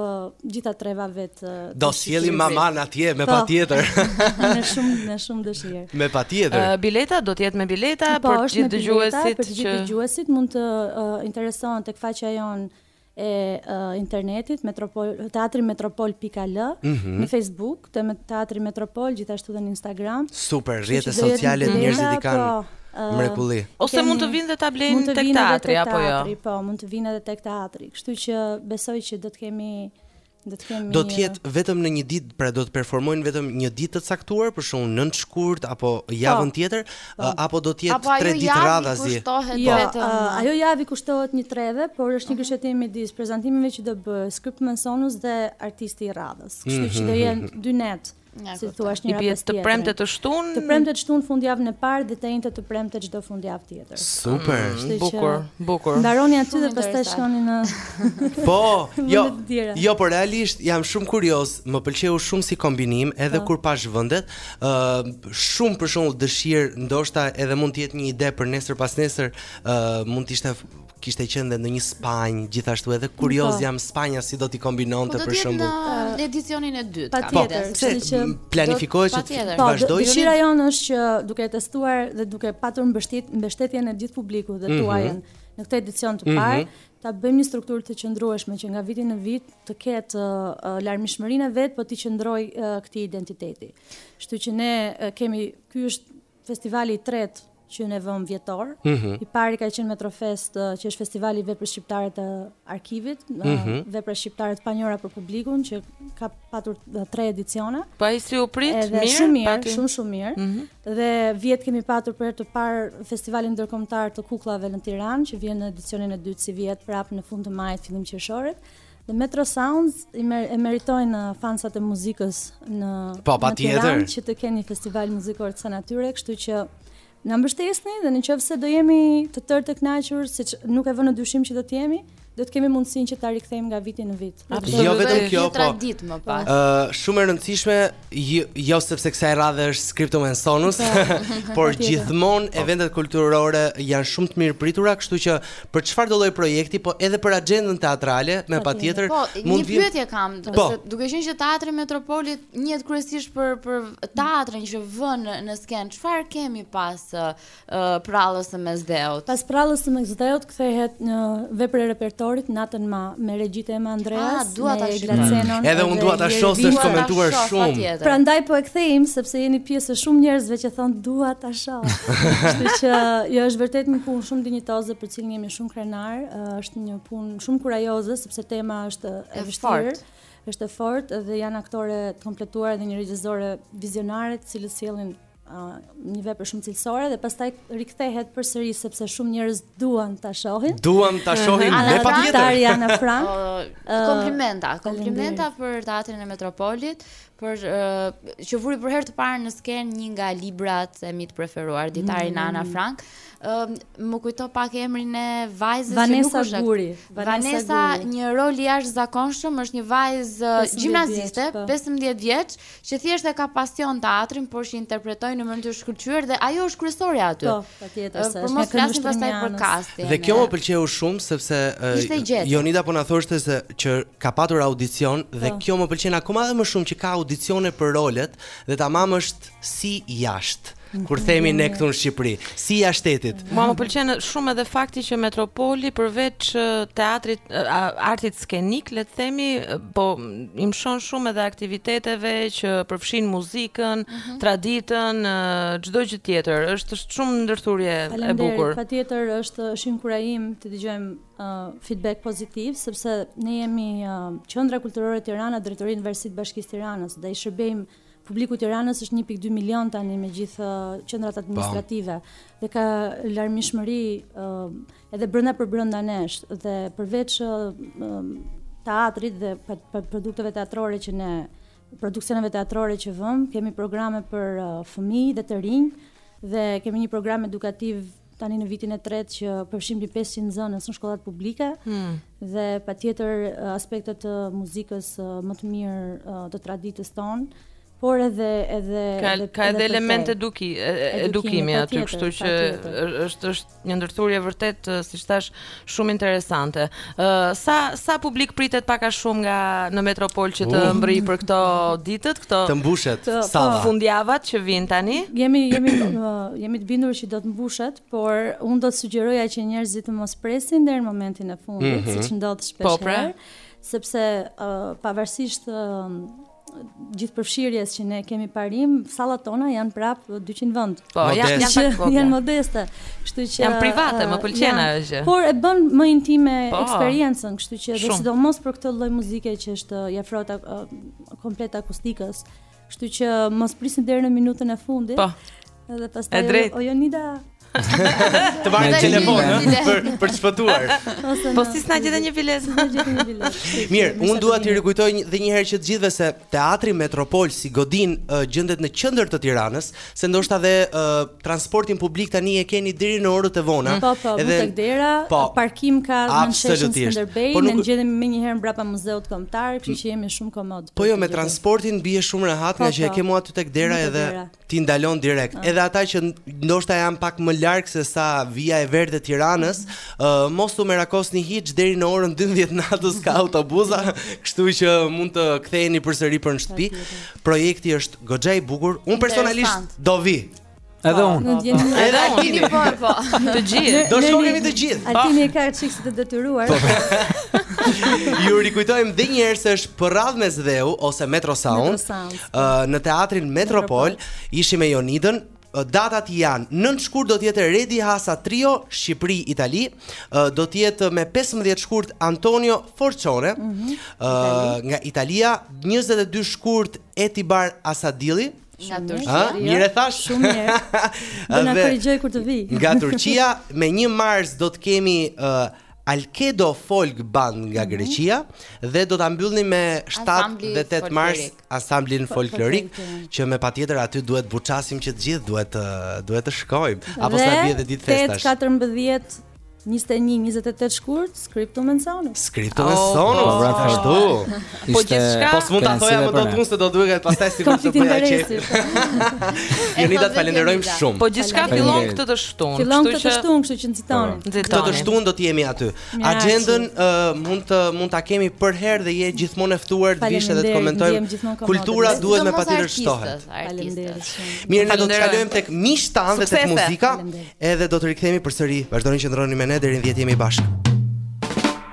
gjitha trevave të Do sjellim maman atje me po. patjetër. Me shumë me shumë dëshirë. Me patjetër. Uh, bileta do të jetë me bileta po, për të gjithë dëgjuesit. Për të gjithë dëgjuesit mund të uh, interesohen tek faqja jonë e uh, internetit metropol teatri metropol.al mm -hmm. në Facebook te teatri metropol gjithashtu dhe në Instagram super rrjete sociale njerëzit i kanë po, uh, mrekulli ose mund të vijnë dhe ta blejnë tek teatri, teatri apo jo po mund të vijnë edhe tek teatri kështu që besoj që do të kemi Do të jetë vetëm në një ditë, pra do të performojnë vetëm një ditë të caktuar, për shembull 9 shkurt apo po. javën tjetër, po. apo do të jetë 3 ditë radhazi. Apo ajo javë kushtohet jo, vetëm. Ajo javë kushtohet një treve, por është një gërshetim midis prezantimeve që do bëjë Script Mensonus dhe artisti i radhës. Kështu që do jenë dy net Ja, si thua është një rreth të premte të shtun. Të premte të shtun fundjavën e parë dhe të enjte të premte çdo fundjavë tjetër. Super, mm, bukur, bukur. Mbaroni aty dhe pastaj shkoni në Po, jo. Jo, por realisht jam shumë kurioz, më pëlqeu shumë si kombinim edhe po. kur pashë vendet, ë uh, shumë për shembull dëshirë, ndoshta edhe mund të jetë një ide për nesër pasnesër, ë uh, mund të ishte Kishte qenë dhe ndonjë Spanjë, gjithashtu edhe kurioz jam Spanja si do t'i kombinonte për shembull. Po do të jetë në edicionin e dytë. Patjetër, pse që planifikohet që të po, vazhdojë. Dëshira jonë është që duke e testuar dhe duke patur mbështet, mbështetjen e gjithë publikut dhe mhm. tuajën mm -hmm. në këtë edicion të mhm. parë, mm -hmm. ta bëjmë një strukturë të qëndrueshme që nga viti në vit të ketë uh, larmishmërinë e vet, po t'i qëndrojë uh, këtij identiteti. Kështu që ne uh, kemi ky është Festivali i tretë që ne vëmë vjetor. Mm -hmm. I pari ka qenë Metrofest, që është festivali i veprës shqiptare të arkivit, mm -hmm. vepra shqiptare të panjohura për publikun që ka patur tre edicione. Pa po ai si u prit Edhe mirë, shumë mirë, pati... shumë shumë mirë. Mm -hmm. Dhe vjet kemi patur për herë të parë festivalin ndërkombëtar të kukullave në Tiranë, që vjen në edicionin e dytë sivjet prapë në fund të majit, fillim qershorit. Dhe Metro Sounds i mer e meritojnë uh, fansat e muzikës në po, pa në Tiranë që të kenë një festival muzikor të kësaj natyre, kështu që na mbështesni dhe në qoftë se do jemi të tërë të kënaqur, siç nuk e vë në dyshim që do të jemi, do të kemi mundësinë që ta rikthejmë nga viti në vit. Jo vetëm kjo, po. Traditë më pas. Ë, uh, shumë e rëndësishme Jo, jo sepse kësaj radhe është Scriptum en Sonus, po, por gjithmonë po. eventet kulturore janë shumë të mirëpritura, kështu që për çfarëdo lloj projekti, po edhe për axhendën teatrale, medoemos patjetër. Po, mund një vjen... pyetje kam, po. se duke qenë që teatri Metropolit njihet kryesisht për për teatrin që vën në skenë, çfarë kemi pas Përrallës së Mesdheut? Pas Përrallës së Mesdheut kthehet një vepër e repertorit Natën Ma me regji të Ema Andreas. Ah, dua ta shikoj. Edhe unë dua ta shoh se është komentuar shumë. Prandaj po e kthejmë sepse jeni pjesë e shumë njerëzve që thonë dua ta shoh. Kështu që jo është vërtet një punë shumë dinjitoze për të cilën jemi shumë krenarë, është një punë shumë kurajoze sepse tema është e vështirë është e fortë dhe janë aktore të kompletuara dhe një regjizore vizionare të cilat sjellin një vepër shumë cilësore dhe pastaj rikthehet përsëri sepse shumë njerëz duan ta shohin. Duan ta shohin dhe patjetër. Ana Ana Frank. Uh, komplimenta, komplimenta për teatrin e Metropolit, për uh, që vuri për herë të parë në skenë një nga librat e mi të preferuar, Ditari i Ana Frank. Uh, më kujto pak emrin e vajzës Vanesa që nuk Guri. Vanesa, Vanesa Guri. një rol i jashtëzakonshëm, është një vajzë gjimnaziste, 15 vjeçe, Që thjesht e ka pasion teatrin, por që interpretoi në mënyrë të shkëlqyer dhe ajo është kryesorja aty. Po, patjetër se. Për të mos flasim pastaj për kastin. Dhe kjo më pëlqeu shumë sepse Jonida po na thoshte se që ka patur audicion dhe po. kjo më pëlqen akoma edhe më shumë që ka audicione për rolet dhe tamam është si jashtë. Kur themi ne këtu në Shqipëri, si jashtë shtetit. Mua më pëlqen shumë edhe fakti që Metropoli përveç teatrit, artit skenik, le të themi, po i mshon shumë edhe aktiviteteve që përfshijnë muzikën, mm -hmm. traditën, çdo gjë tjetër. Është shumë ndërthurje e bukur. Patjetër është është inkurajim të dëgjojmë uh, feedback pozitiv sepse ne jemi uh, qendra kulturore Tirana, drejtori në varësi të Bashkisë Tiranës dhe i shërbejmë publikut të Tiranës që është 1.2 milion tani me gjithë qendrat administrative dhe ka larmishmëri edhe brenda për brenda nesh dhe përveç teatrit dhe produkteve teatrore që ne produksioneve teatrore që vëmë, kemi programe për uh, fëmijë dhe të rinj dhe kemi një program edukativ tani në vitin e tretë që përfshin mbi 500 nxënës në shkollat publike hmm. dhe patjetër aspekte të muzikës më të mirë të traditës tonë por edhe edhe ka edhe, ka edhe, edhe elemente eduki, edukimi, edukimi aty, kështu që është është një ndërthurje vërtet siç thashë Shumë interesante. Ë sa sa publik pritet pak a shumë nga në Metropol që të uh. mbërrijë për këto ditët, këto të mbushet salla po, fundjavat që vijnë tani? Jemi jemi jemi të bindur që do të mbushet, por unë do të sugjeroja që njerëzit të mos presin deri në momentin e fundit, mm -hmm. siç ndodh shpesh. Po pra, sepse uh, pavarësisht uh, gjithëpërfshirjes që ne kemi parim, sallat tona janë prap 200 vend. Po, janë janë pak të vogla. Janë modeste. Kështu që janë private, uh, më pëlqen ajo gjë. Por e bën më intime po, eksperiencën, kështu që dhe sidomos për këtë lloj muzike që është i afrohet uh, komplet akustikës. Kështu që mos prisni deri në minutën e fundit. Po. Edhe pastaj drejt... o Jonida, të marrin telefon, ëh, për për të shpëtuar. Po si s'na gjete një biletë? S'na gjete një biletë. Mirë, unë dua t'i rikujtoj edhe një herë që të gjithëve se Teatri Metropol si godinë uh, gjendet në qendër të Tiranës, se ndoshta dhe uh, transportin publik tani e keni deri në orët e vona. Po, po, edhe tek dera, po, parkim ka në sheshin Skënderbej, po, nuk... ne gjendemi menjëherë mbrapa muzeut kombëtar, kështu që jemi shumë komod. Po jo me transportin bie shumë rehat nga po, që e po. kemu aty tek dera edhe. Dera. të ndalon direkt. Ah. Edhe ata që ndoshta janë pak më larg se sa vija e verdhë e Tiranës, mm. uh, mos u merakosni hiç deri në orën 12 natës ka autobuza, kështu që mund të ktheheni përsëri për në shtëpi. Projekti është goxha i bukur. Unë personalisht do vij. Edhe po, unë. Nuk jeni edhe Altini po po. Të gjithë. Do shkojmë të gjithë. Altini ka çik si të detyruar. Po. Ju rikujtojmë dhe një herë se është Përrallë Mesdheu ose Metro Sound. uh, në teatrin Metropol, ishim me Jonidën, datat janë 9 shkurt do të jetë Redi Hasa Trio Shqipëri Itali do të jetë me 15 shkurt Antonio Forcione mm -hmm. uh, nga Italia 22 shkurt Etibar Asadili Nga Turqia. Mirë e thashë. Shumë mirë. Do na korrigjojë kur të vijë. Nga Turqia me 1 mars do të kemi uh, Alcedo Folk Band nga mhm. Greqia dhe do ta mbyllni me 7 dhe 8 mars ansamblin folklorik që me patjetër aty duhet të buçasim që të gjithë duhet të duhet të shkojmë apo s'bie dhe ditë festash 8 14 21 28 shkurt Scriptum and Sonum Scriptum and oh, Sonum ashtu Po gjithçka. Po s'mund ta thoja më dot unë se do dukej pastaj si konflikt interesi. Jonida të falenderojmë shumë. Po gjithçka fillon këtë të shtunë. Fillon këtë të shtunë, kështu që nxitoni. Po. Këtë të shtunë do të jemi aty. Axhendën mund të mund ta kemi për herë dhe je gjithmonë e ftuar të vish edhe të komentojmë. Kultura duhet me patjetër të shtohet. Faleminderit. Mirë, ne do të kalojmë tek mishtan dhe tek muzika. Edhe do të rikthehemi përsëri. Vazhdoni qëndroni me ne deri në 10 jemi bashkë.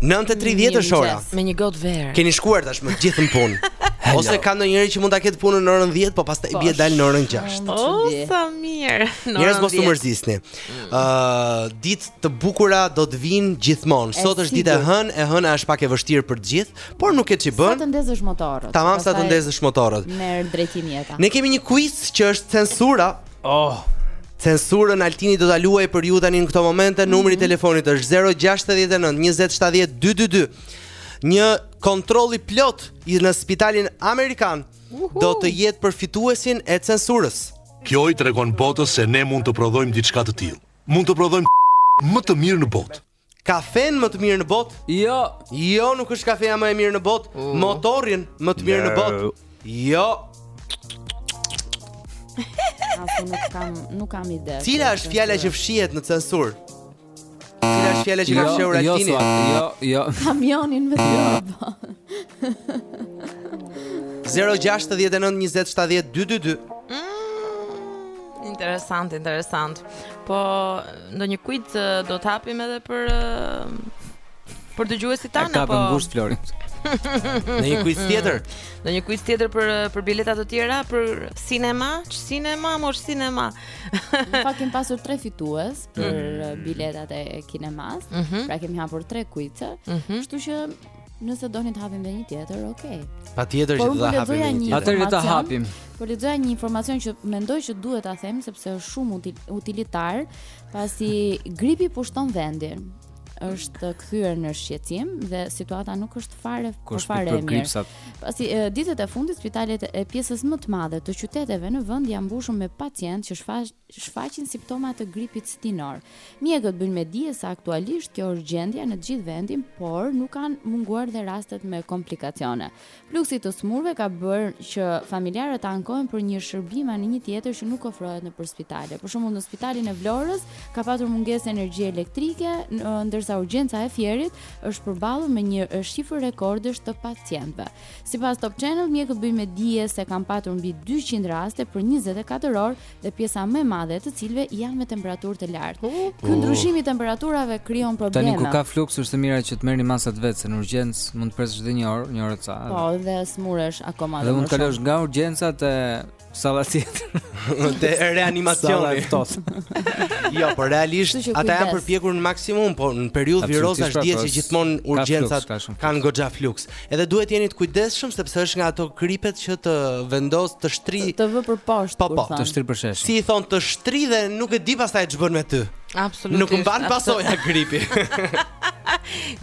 9:30 është ora. Me një gotë verë. Keni shkuar tashmë të gjithë në punë. Ose ka ndonjë njeri që mund ta ketë punën në orën 10, po pastaj i bie të dalë në orën 6. Oh, sa mirë. Njerëz mos u mërzisni. Mm. Ë, ditë të bukura do të vijnë gjithmonë. Sot është ditë e hënë, e hëna është pak e vështirë për të gjithë, por nuk ke ç'i bën. Sa të ndezësh motorët. Tamam sa të ndezësh motorët. Merr drejtim jeta. Ne kemi një quiz që është censura. Oh, Censurën Altini do ta luaj për ju tani në këto momente. Mm -hmm. Numri i mhm. telefonit është 069 20 70 222. Një kontroll i plotë në spitalin amerikan uh -huh. do të jetë për fituesin e censurës. Kjo i tregon botës se ne mund të prodhojmë diçka të tillë. Mund të prodhojmë më të mirë në botë. Kafenë më të mirë në botë? Jo. Jo, nuk është kafeja më e mirë në botë. Uh. Motorin më të mirë në botë. Jo. As nuk kam, nuk kam ide. Cila është fjala që fshihet në censurë? Cila është fjala që jo, ka fshehur jo, Altini? Jo, jo, jo. Kamionin me të rrobë. 069 20 70 222. Interesant, interesant. Po Ndonjë quiz do të hapim edhe për për dëgjuesit tanë apo? Ka vënë gusht Flori. Ndonjë quiz tjetër? Ndonjë quiz tjetër për për bileta të tjera për sinema, ç'sinema, mos sinema. Ne pak kemi pasur tre fitues për mm. biletat e kinemasë. Mm -hmm. Pra kemi hapur tre quiz. Mm -hmm. Kështu që Nëse doni të hapim dhe një tjetër, ok. Patjetër që do ta hapim një tjetër. Atëherë ta hapim. Po lexoja një informacion që mendoj që duhet ta them sepse është shumë util, utilitar, pasi gripi pushton vendin është kthyer në shqetësim dhe situata nuk është fare po fare e mirë. Pasi ditët e fundit spitalet e pjesës më të madhe të qyteteve në vend janë mbushur me pacientë që shfaq shfaqin simptoma të gripit stinor. Mjekët bëjnë me dije se aktualisht kjo është gjendja në gjithë vendin, por nuk kanë munguar dhe rastet me komplikacione. Fluksi i të sëmurëve ka bërë që familjarët të ankohen për një shërbim a një tjetër që nuk ofrohet nëpër spitale. Për shembull në spitalin e Vlorës ka patur mungesë energjie elektrike, ndërsa urgjenca e Fierit është përballur me një shifër rekord të pacientëve. Sipas Top Channel, mjekët bëjnë me dije se kanë patur mbi 200 raste për 24 orë dhe pjesa më e madhe e të cilëve janë me temperaturë të lartë. Uh, Ky ndryshim i temperaturave krijon probleme. Tani kur ka fluks është e mira që të merrni masat vetë se në urgjencë mund të presësh edhe një orë, një orë e ca. Po, dhe sëmuresh akoma më shumë. Dhe mund të kalosh nga urgjenca te salla tjetër. Te reanimacioni thotë. Jo, por realisht ata përpiqen në maksimum, por në periudhë virozash dihet se gjithmonë urgjencat kanë goxha fluks. Edhe duhet të jeni të kujdesshëm sepse është nga ato gripet që të vendos të shtri të vë për poshtë po, po, të shtri për shesh. Si i thonë të shtri dhe nuk e di pastaj ç'bën me ty. Absolutisht. Nuk mban pasoja gripi.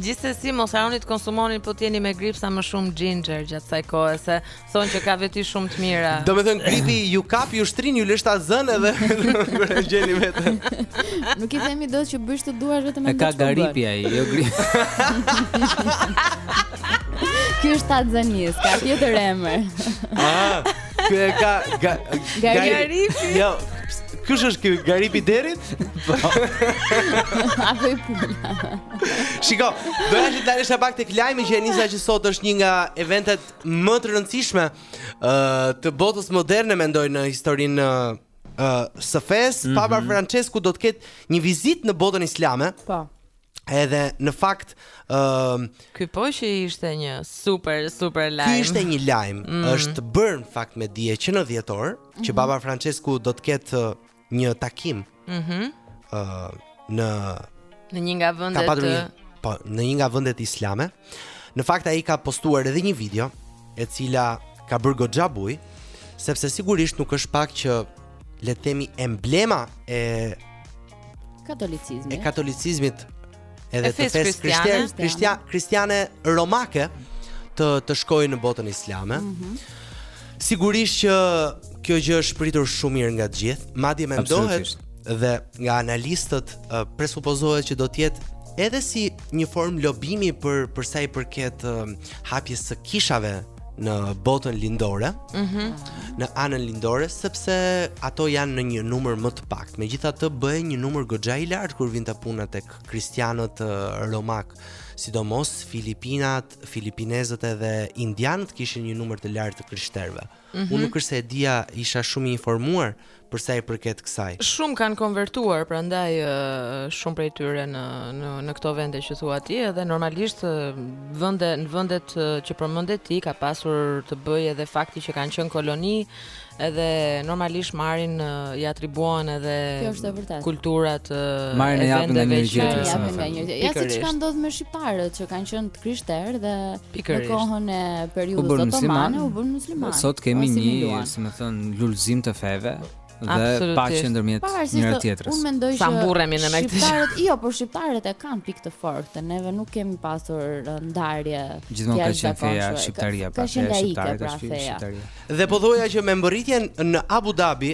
Gjithsesi mos harroni të konsumoni po të jeni me grip sa më shumë ginger gjatë kësaj kohe se Thonë që ka veti shumë të mira. Do me thënë gripi ju kap, ju shtrin, ju lë shtatzënë edhe burrë e gjeni vetë. Nuk i themi dot që bësh të duash vetëm me në të shpërbër. E ka garipi a i, jo gripi. Kjo është shtatzënies, ka tjetër emër. Ah, kjo e ka... Ga, garipi. Jo, Kush është ky garipi i derit? Po. Apo i pulave. Shiko, do të të thosha dalim pak tek lajmi që e nisa që sot është një nga eventet më të rëndësishme ë të botës moderne mendoj në historinë ë së fesë, mm -hmm. Papa Francesku do të ketë një vizitë në botën islame. Po. Edhe në fakt ë uh, Ky po që ishte një super super lajm. Ky ishte një lajm, mm. është bërë në fakt me dije që në dhjetor, mm -hmm. që mhm. Papa Francesku do të ketë një takim. Mhm. Mm ë në në një nga vendet të një, po në një nga vendet islame. Në fakt ai ka postuar edhe një video e cila ka bërë goxha bujë, sepse sigurisht nuk është pak që le të themi emblema e katolicizmit. E katolicizmit edhe të fesë kristiane, kristiane, kristiane romake të të shkojnë në botën islame. Mm -hmm. Sigurisht që kjo gjë është pritur shumë mirë nga të gjithë. Madje mendohet dhe nga analistët uh, presupozohet që do të jetë edhe si një formë lobimi për për sa i përket uh, hapjes së kishave në botën lindore, ëh, mm -hmm. në anën lindore sepse ato janë në një numër më të paktë. Megjithatë bëhen një numër goxha i lartë kur vjen te puna tek kristianët romakë, sidomos filipinat, filipinezët edhe indianët kishin një numër të lartë të krishterëve. Mm -hmm. Unë nuk është se e dija, isha shumë i informuar për sa i përket kësaj. Shumë kanë konvertuar, prandaj shumë prej tyre në në në këto vende që thua ti, edhe normalisht vende në vendet që përmende ti ka pasur të bëjë edhe fakti që kanë qenë koloni, edhe normalisht marrin i atribuohen edhe kulturat e vendeve që janë në një. Ja se çka ndodh me shqiptarët që kanë qenë të krishterë dhe Pikërisht. Në kohën e periudhës otomane u bënë myslimanë. Sot kemi një, si me thënë, lulëzim të feve dhe paqe ndërmjet njëra tjetrës. Unë mendoj se sa mburremi me këtë shqiptarët, jo, por shqiptarët e kanë pikë të fortë, neve nuk kemi pasur uh, ndarje. Gjithmonë ka qenë feja shqiptaria, pra, pra feja e shqiptarit është feja. Dhe po thoja që me mbërritjen në Abu Dhabi,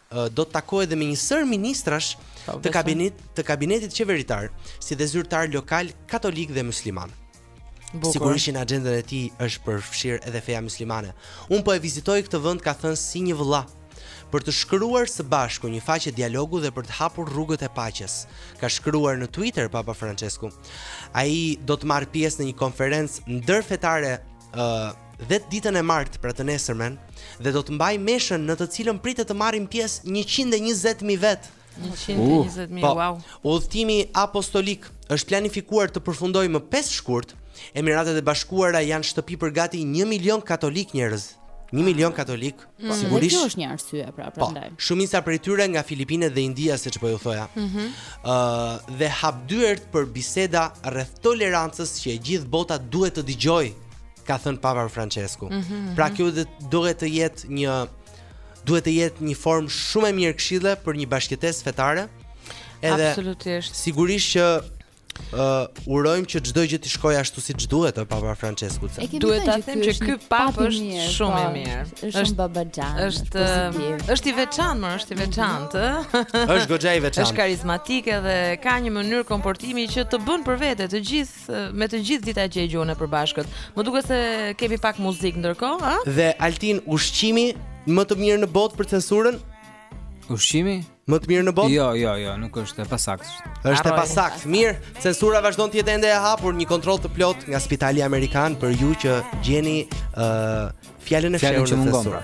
do të takohet dhe me një sërë ministrash të kabinet të kabinetit qeveritar, si dhe zyrtarë lokalë katolikë dhe myslimanë. Bukur. Sigurisht në axhendën e tij është përfshirë edhe feja myslimane. Unë po e vizitoj këtë vend ka thënë si një vëlla për të shkruar së bashku një faqe dialogu dhe për të hapur rrugët e paqes, ka shkruar në Twitter Papa Francesku. Ai do të marrë pjesë në një konferencë ndërfetare ë uh, dhe të ditën e martë, pra të nesërmen, dhe do të mbajë meshën në të cilën pritet të marrin pjesë 120.000 vetë. 120.000, po, wow. Udhëtimi apostolik është planifikuar të përfundojë më 5 shkurt. Emiratet e Bashkuara janë shtëpi për gati 1 milion katolikë njerëz. 1 milion katolik. Dhe kjo është një arsye pra po, prandaj. Po, shumica prej tyre nga Filipinet dhe India siç po ju thoja. Ëh, mm uh, dhe hap dyert për biseda rreth tolerancës që e gjithë bota duhet të dëgjojë, ka thënë Papa Francesku. Mm -hmm. Pra kjo dhe duhet të jetë një duhet të jetë një formë shumë e mirë këshille për një bashkëjetesë fetare. Edhe Absolutisht. Sigurisht që Uh, urojmë që çdo gjë t'i shkojë ashtu siç duhet Papa Franceskut. Duhet ta them që ky papë është shumë i po, mirë. Është shumë babaxhan. Është është i veçantë, është i veçantë. Është goxha i veçantë. Është karizmatik edhe ka një mënyrë komportimi që të bën për vete të gjithë me të gjithë di ta gjejë gjuhën e përbashkët. Më duket se kemi pak muzikë ndërkohë, ha? Dhe Altin ushqimin më të mirë në botë për censurën? Ushqimi? Më të mirë në botë? Jo, jo, jo, nuk është e pasaktë. Është e pasaktë. Mirë, censura vazhdon të jetë ende e hapur, një kontroll të plotë nga Spitali Amerikan për ju që gjeni ë uh, fjalën e fshehur në censurë.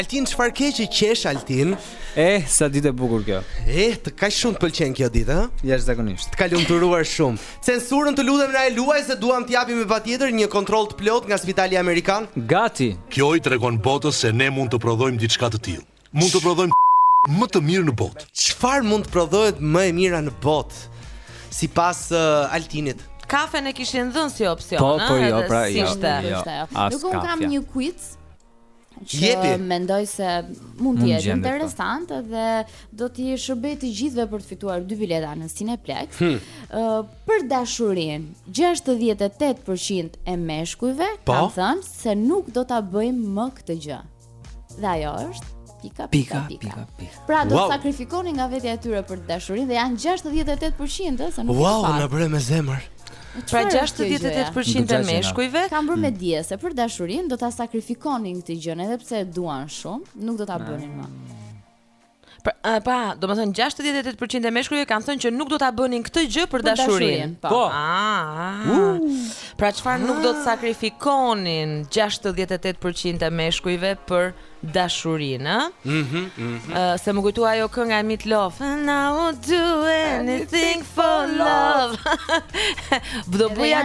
Altin çfarë ke që qesh Altin? Eh, sa ditë e bukur kjo. Eh, të kaq shumë të pëlqen kjo ditë, ha? Jashtëzakonisht. Të ka lumturuar shumë. Censurën të lutem na e luaj se duam të japim me patjetër një kontroll të plotë nga Spitali Amerikan. Gati. Kjo i tregon botës se ne mund të prodhojmë diçka të tillë. mund të prodhojmë më të mirë në botë? Çfarë mund të prodhohet më e mira në botë? Sipas uh, Altinit. Kafen e kishin dhënë si opsion, po, po, jo, pra, si jo, ishte. Jo, jo. Nuk unë kam një quiz që Jepi. mendoj se mund të jetë interesant po. dhe do t'i shërbejë të gjithëve për të fituar dy bileta në Cineplexx. Hmm. Uh, për dashurinë, 68% e meshkujve po? kanë thënë se nuk do ta bënin më këtë gjë. Dhe ajo është pika pika pika. pika. Pra do wow. sakrifikonin nga vetja e tyre për dashurinë dhe janë 68% se nuk wow, e Wow, na bëre me zemër. Pra 68% e meshkujve kanë bërë me mm. dije se për dashurinë do ta sakrifikonin këtë gjë edhe pse e duan shumë, nuk do ta bënin më. Pra, a, pra, domethënë 68% e meshkujve kanë thënë që nuk do ta bënin këtë gjë për dashurinë. Po. po. Ah, pra çfarë nuk do të ah. sakrifikonin 68% e meshkujve për dashurinë, ëh? Mhm. Mm mm -hmm. uh, se m'u kujtua ajo kënga e Meat Loaf. And I would do anything for love. do bëja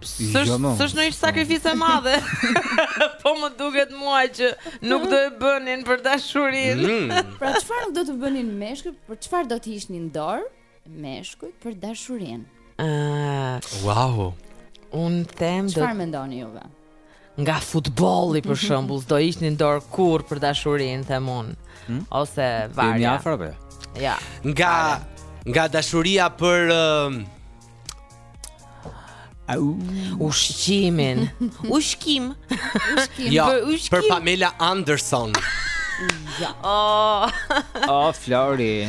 S'është jo, s'është ndonjë sakrificë e madhe. po më duket mua që nuk do e bënin për dashurinë. Mm. pra çfarë nuk do të bënin meshkujt, për çfarë do të hiqnin dorë meshkujt për dashurinë? Ëh. Uh, wow. Unë them do Çfarë mendoni juve? nga futbolli për shembull, s'do hiqnin dorë kurrë për dashurinë, them unë. Hmm? Ose varja. Kemi afër apo? Jo? Ja. Nga vare. nga dashuria për uh, Ushqimin. Ushqim. Ushqim. Ja, për, ushqim. për Pamela Anderson. Ja. Oh. oh, Flori.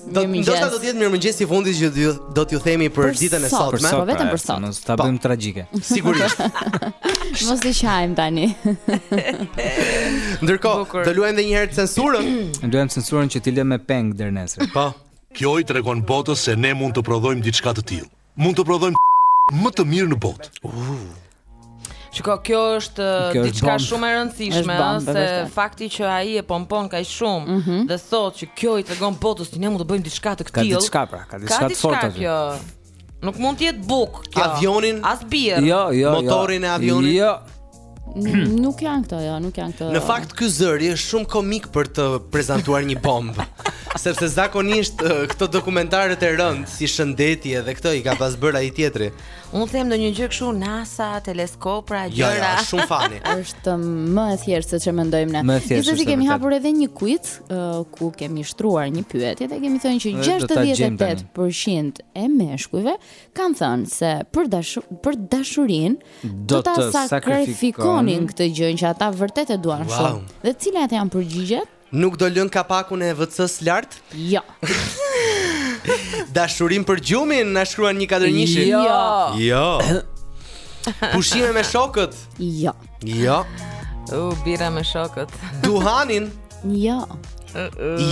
Do ndoshta do të jetë mirëmëngjesi i fundit që do, do t'ju themi për, për ditën e sotme. Po vetëm për sot. Mos ta po. bëjmë tragjike. Sigurisht. Mos i shajmë tani. Ndërkohë, do luajmë edhe një herë censurën. Luajmë censurën që t'i lëmë peng deri nesër. Po. Kjo i tregon botës se ne mund të prodhojmë diçka të tillë. Mund të prodhojmë më të mirë në botë. Shiko, kjo është diçka shumë e rëndësishme, se fakti që ai e pompon kaq shumë mm -hmm. dhe thotë që kjo i tregon botës që ne mund të bëjmë diçka të këtillë. Ka diçka pra, ka diçka të fortë aty. Nuk mund të jetë bukë kjo. Avionin? As birrë. Jo, jo, jo. Motorin e avionit? Jo. nuk janë këto, jo, nuk janë këto. Në fakt ky zëri është shumë komik për të prezantuar një bombë. Sepse zakonisht këto dokumentarët e rëndë si shëndeti edhe këto i ka pas bërë ai tjetri. Unë them ndonjë gjë kështu NASA, teleskopra, jo, jo, gjëra. Jo, shumë fani. është më e thjeshtë se ç'e mendojmë ne. Gjithsesi kemi hapur edhe një quiz uh, ku kemi shtruar një pyetje dhe kemi thënë që 68% e meshkujve kanë thënë se për dashu, për dashurinë do, do ta sakrifikonin këtë gjë që ata vërtet e duan wow. shumë. Dhe cilat janë përgjigjet? Nuk do lënë kapakun e WC-së lart? Jo. Dashurinë për gjumin na shkruan një katërnjishi. Jo. Jo. Pushime me shokët? Jo. Jo. U birra me shokët. Duhanin? Jo.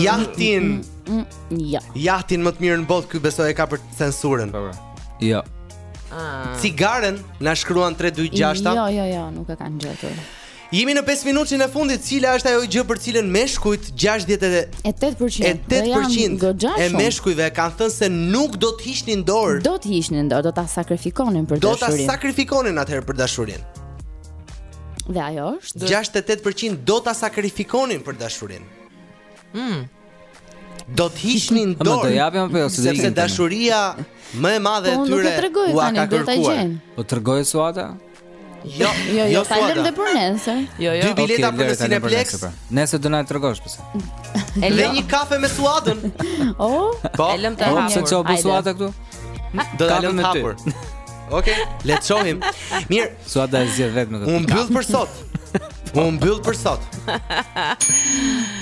Jahtin. Mm, jo. Jahtin më të mirë në botë ky besoj e ka për censurën. Po. po. Jo. Ah. Cigaren na shkruan 326. Jo, jo, jo, nuk e kanë gjetur. Jemi në 5 minutëshin e fundit, cila është ajo gjë për cilën meshkujt 68% e 8% e meshkujve kanë thënë se nuk do të hiqnin dorë. Do të hiqnin dorë, do ta sakrifikonin për dashurinë. Do ta sakrifikonin atëherë për dashurinë. Dhe ajo është 68% do ta sakrifikonin për dashurinë. Mm. Do të hiqnin dorë. Do ta japim apo jo? Sepse dashuria më e madhe e po, tyre u ka kërkuar. Po tregon Suada? Jo, jo, jo, jo ta lëm dhe për nesër. Jo, jo. Dy bileta për Cineplex. Pra. Nesër do na tregosh pse. Edhe një kafe me Suadën. Oh, po. E lëm të hapur. Po, pse çau Suada këtu? Do ta lëm të hapur. Okej, okay, le të shohim. Mirë, Suada e zgjedh vetë këtë. Unë mbyll për sot. Unë mbyll për sot.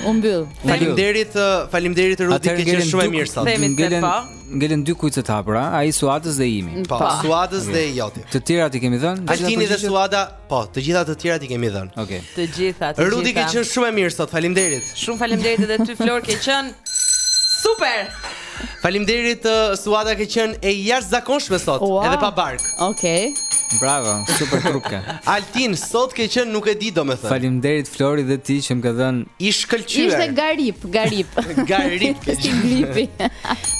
Unë mbyll. Faleminderit, uh, faleminderit Rudi, ke qenë shumë e mirë sot. Themi se po. Ngelen dy okejt të hapura, ai Suadës dhe imi. Po, po. Suadës dhe joti. Të tjerat i kemi dhënë. Altini dhe Suada Po, të gjitha të tjerat i kemi dhënë. Okej. Okay. Të gjitha, të gjitha. Rudi ke qenë shumë e mirë sot. Faleminderit. Shumë faleminderit edhe ty Flor ke qenë super. Faleminderit uh, Suada ke qenë e jashtëzakonshme sot, wow. edhe pa bark. Okej. Okay. Bravo, super trupke. Altin, sot ke qenë nuk e di domethënë. Faleminderit Flori dhe ti që më ke dhënë. I shkëlqyer. Ishte garip, garip. garip. Ishte gripi.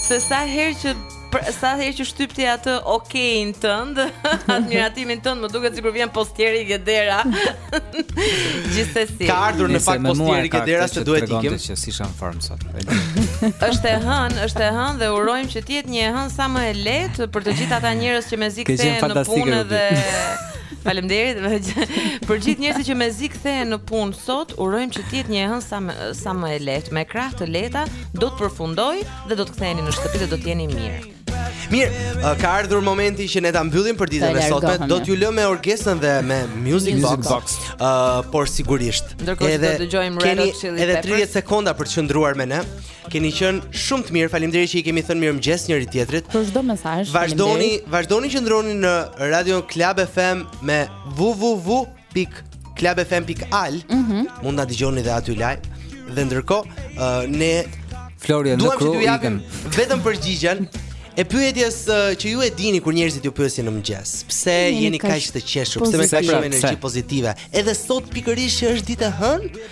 Se sa herë që Po sa herë që shtyp ti atë okein tënd, atë miratimin tënd, më duket sikur vjen postieri i Gedera. Gjithsesi. Ka ardhur në fakt postieri i Gedera se duhet të ikim. Që s'isha në formë sot. Është e hënë, është e hënë dhe urojmë që të jetë një e hënë sa më e lehtë për të gjithë ata njerëz që mezi kthehen në punë dhe Faleminderit për gjithë njerëzit që mezi kthehen në punë sot. Urojmë që të jetë një hënë sa më sa më e lehtë, me krahë të lehta, do të përfundojë dhe do të ktheheni në shtëpi dhe do të jeni mirë. Mirë, ka ardhur momenti që ne ta mbyllim për ditën e sotme. Do t'ju lëmë me orkestrën dhe me Music, music Box. Ëh, uh, por sigurisht. Ndërkohë do të dëgjojmë Red Hot Chili Peppers. Edhe 30 sekonda për të qëndruar me ne. Keni qenë shumë të mirë. Faleminderit që i kemi thënë mirëmëngjes njëri tjetrit. Për çdo mesazh. Vazhdoni, vazhdoni qëndroni në Radio Club FM me www pikë clubfm.al mm -hmm. mund të na dëgjoni dhe aty live dhe ndërkohë uh, ne Florian Duam që t'ju japim vetëm përgjigjen e pyetjes uh, që ju e dini kur njerëzit ju pyesin në mëngjes. Pse jeni, jeni kaq të qeshur? Pse me kaq shumë energji pozitive? Edhe sot pikërisht që është ditë e hënë?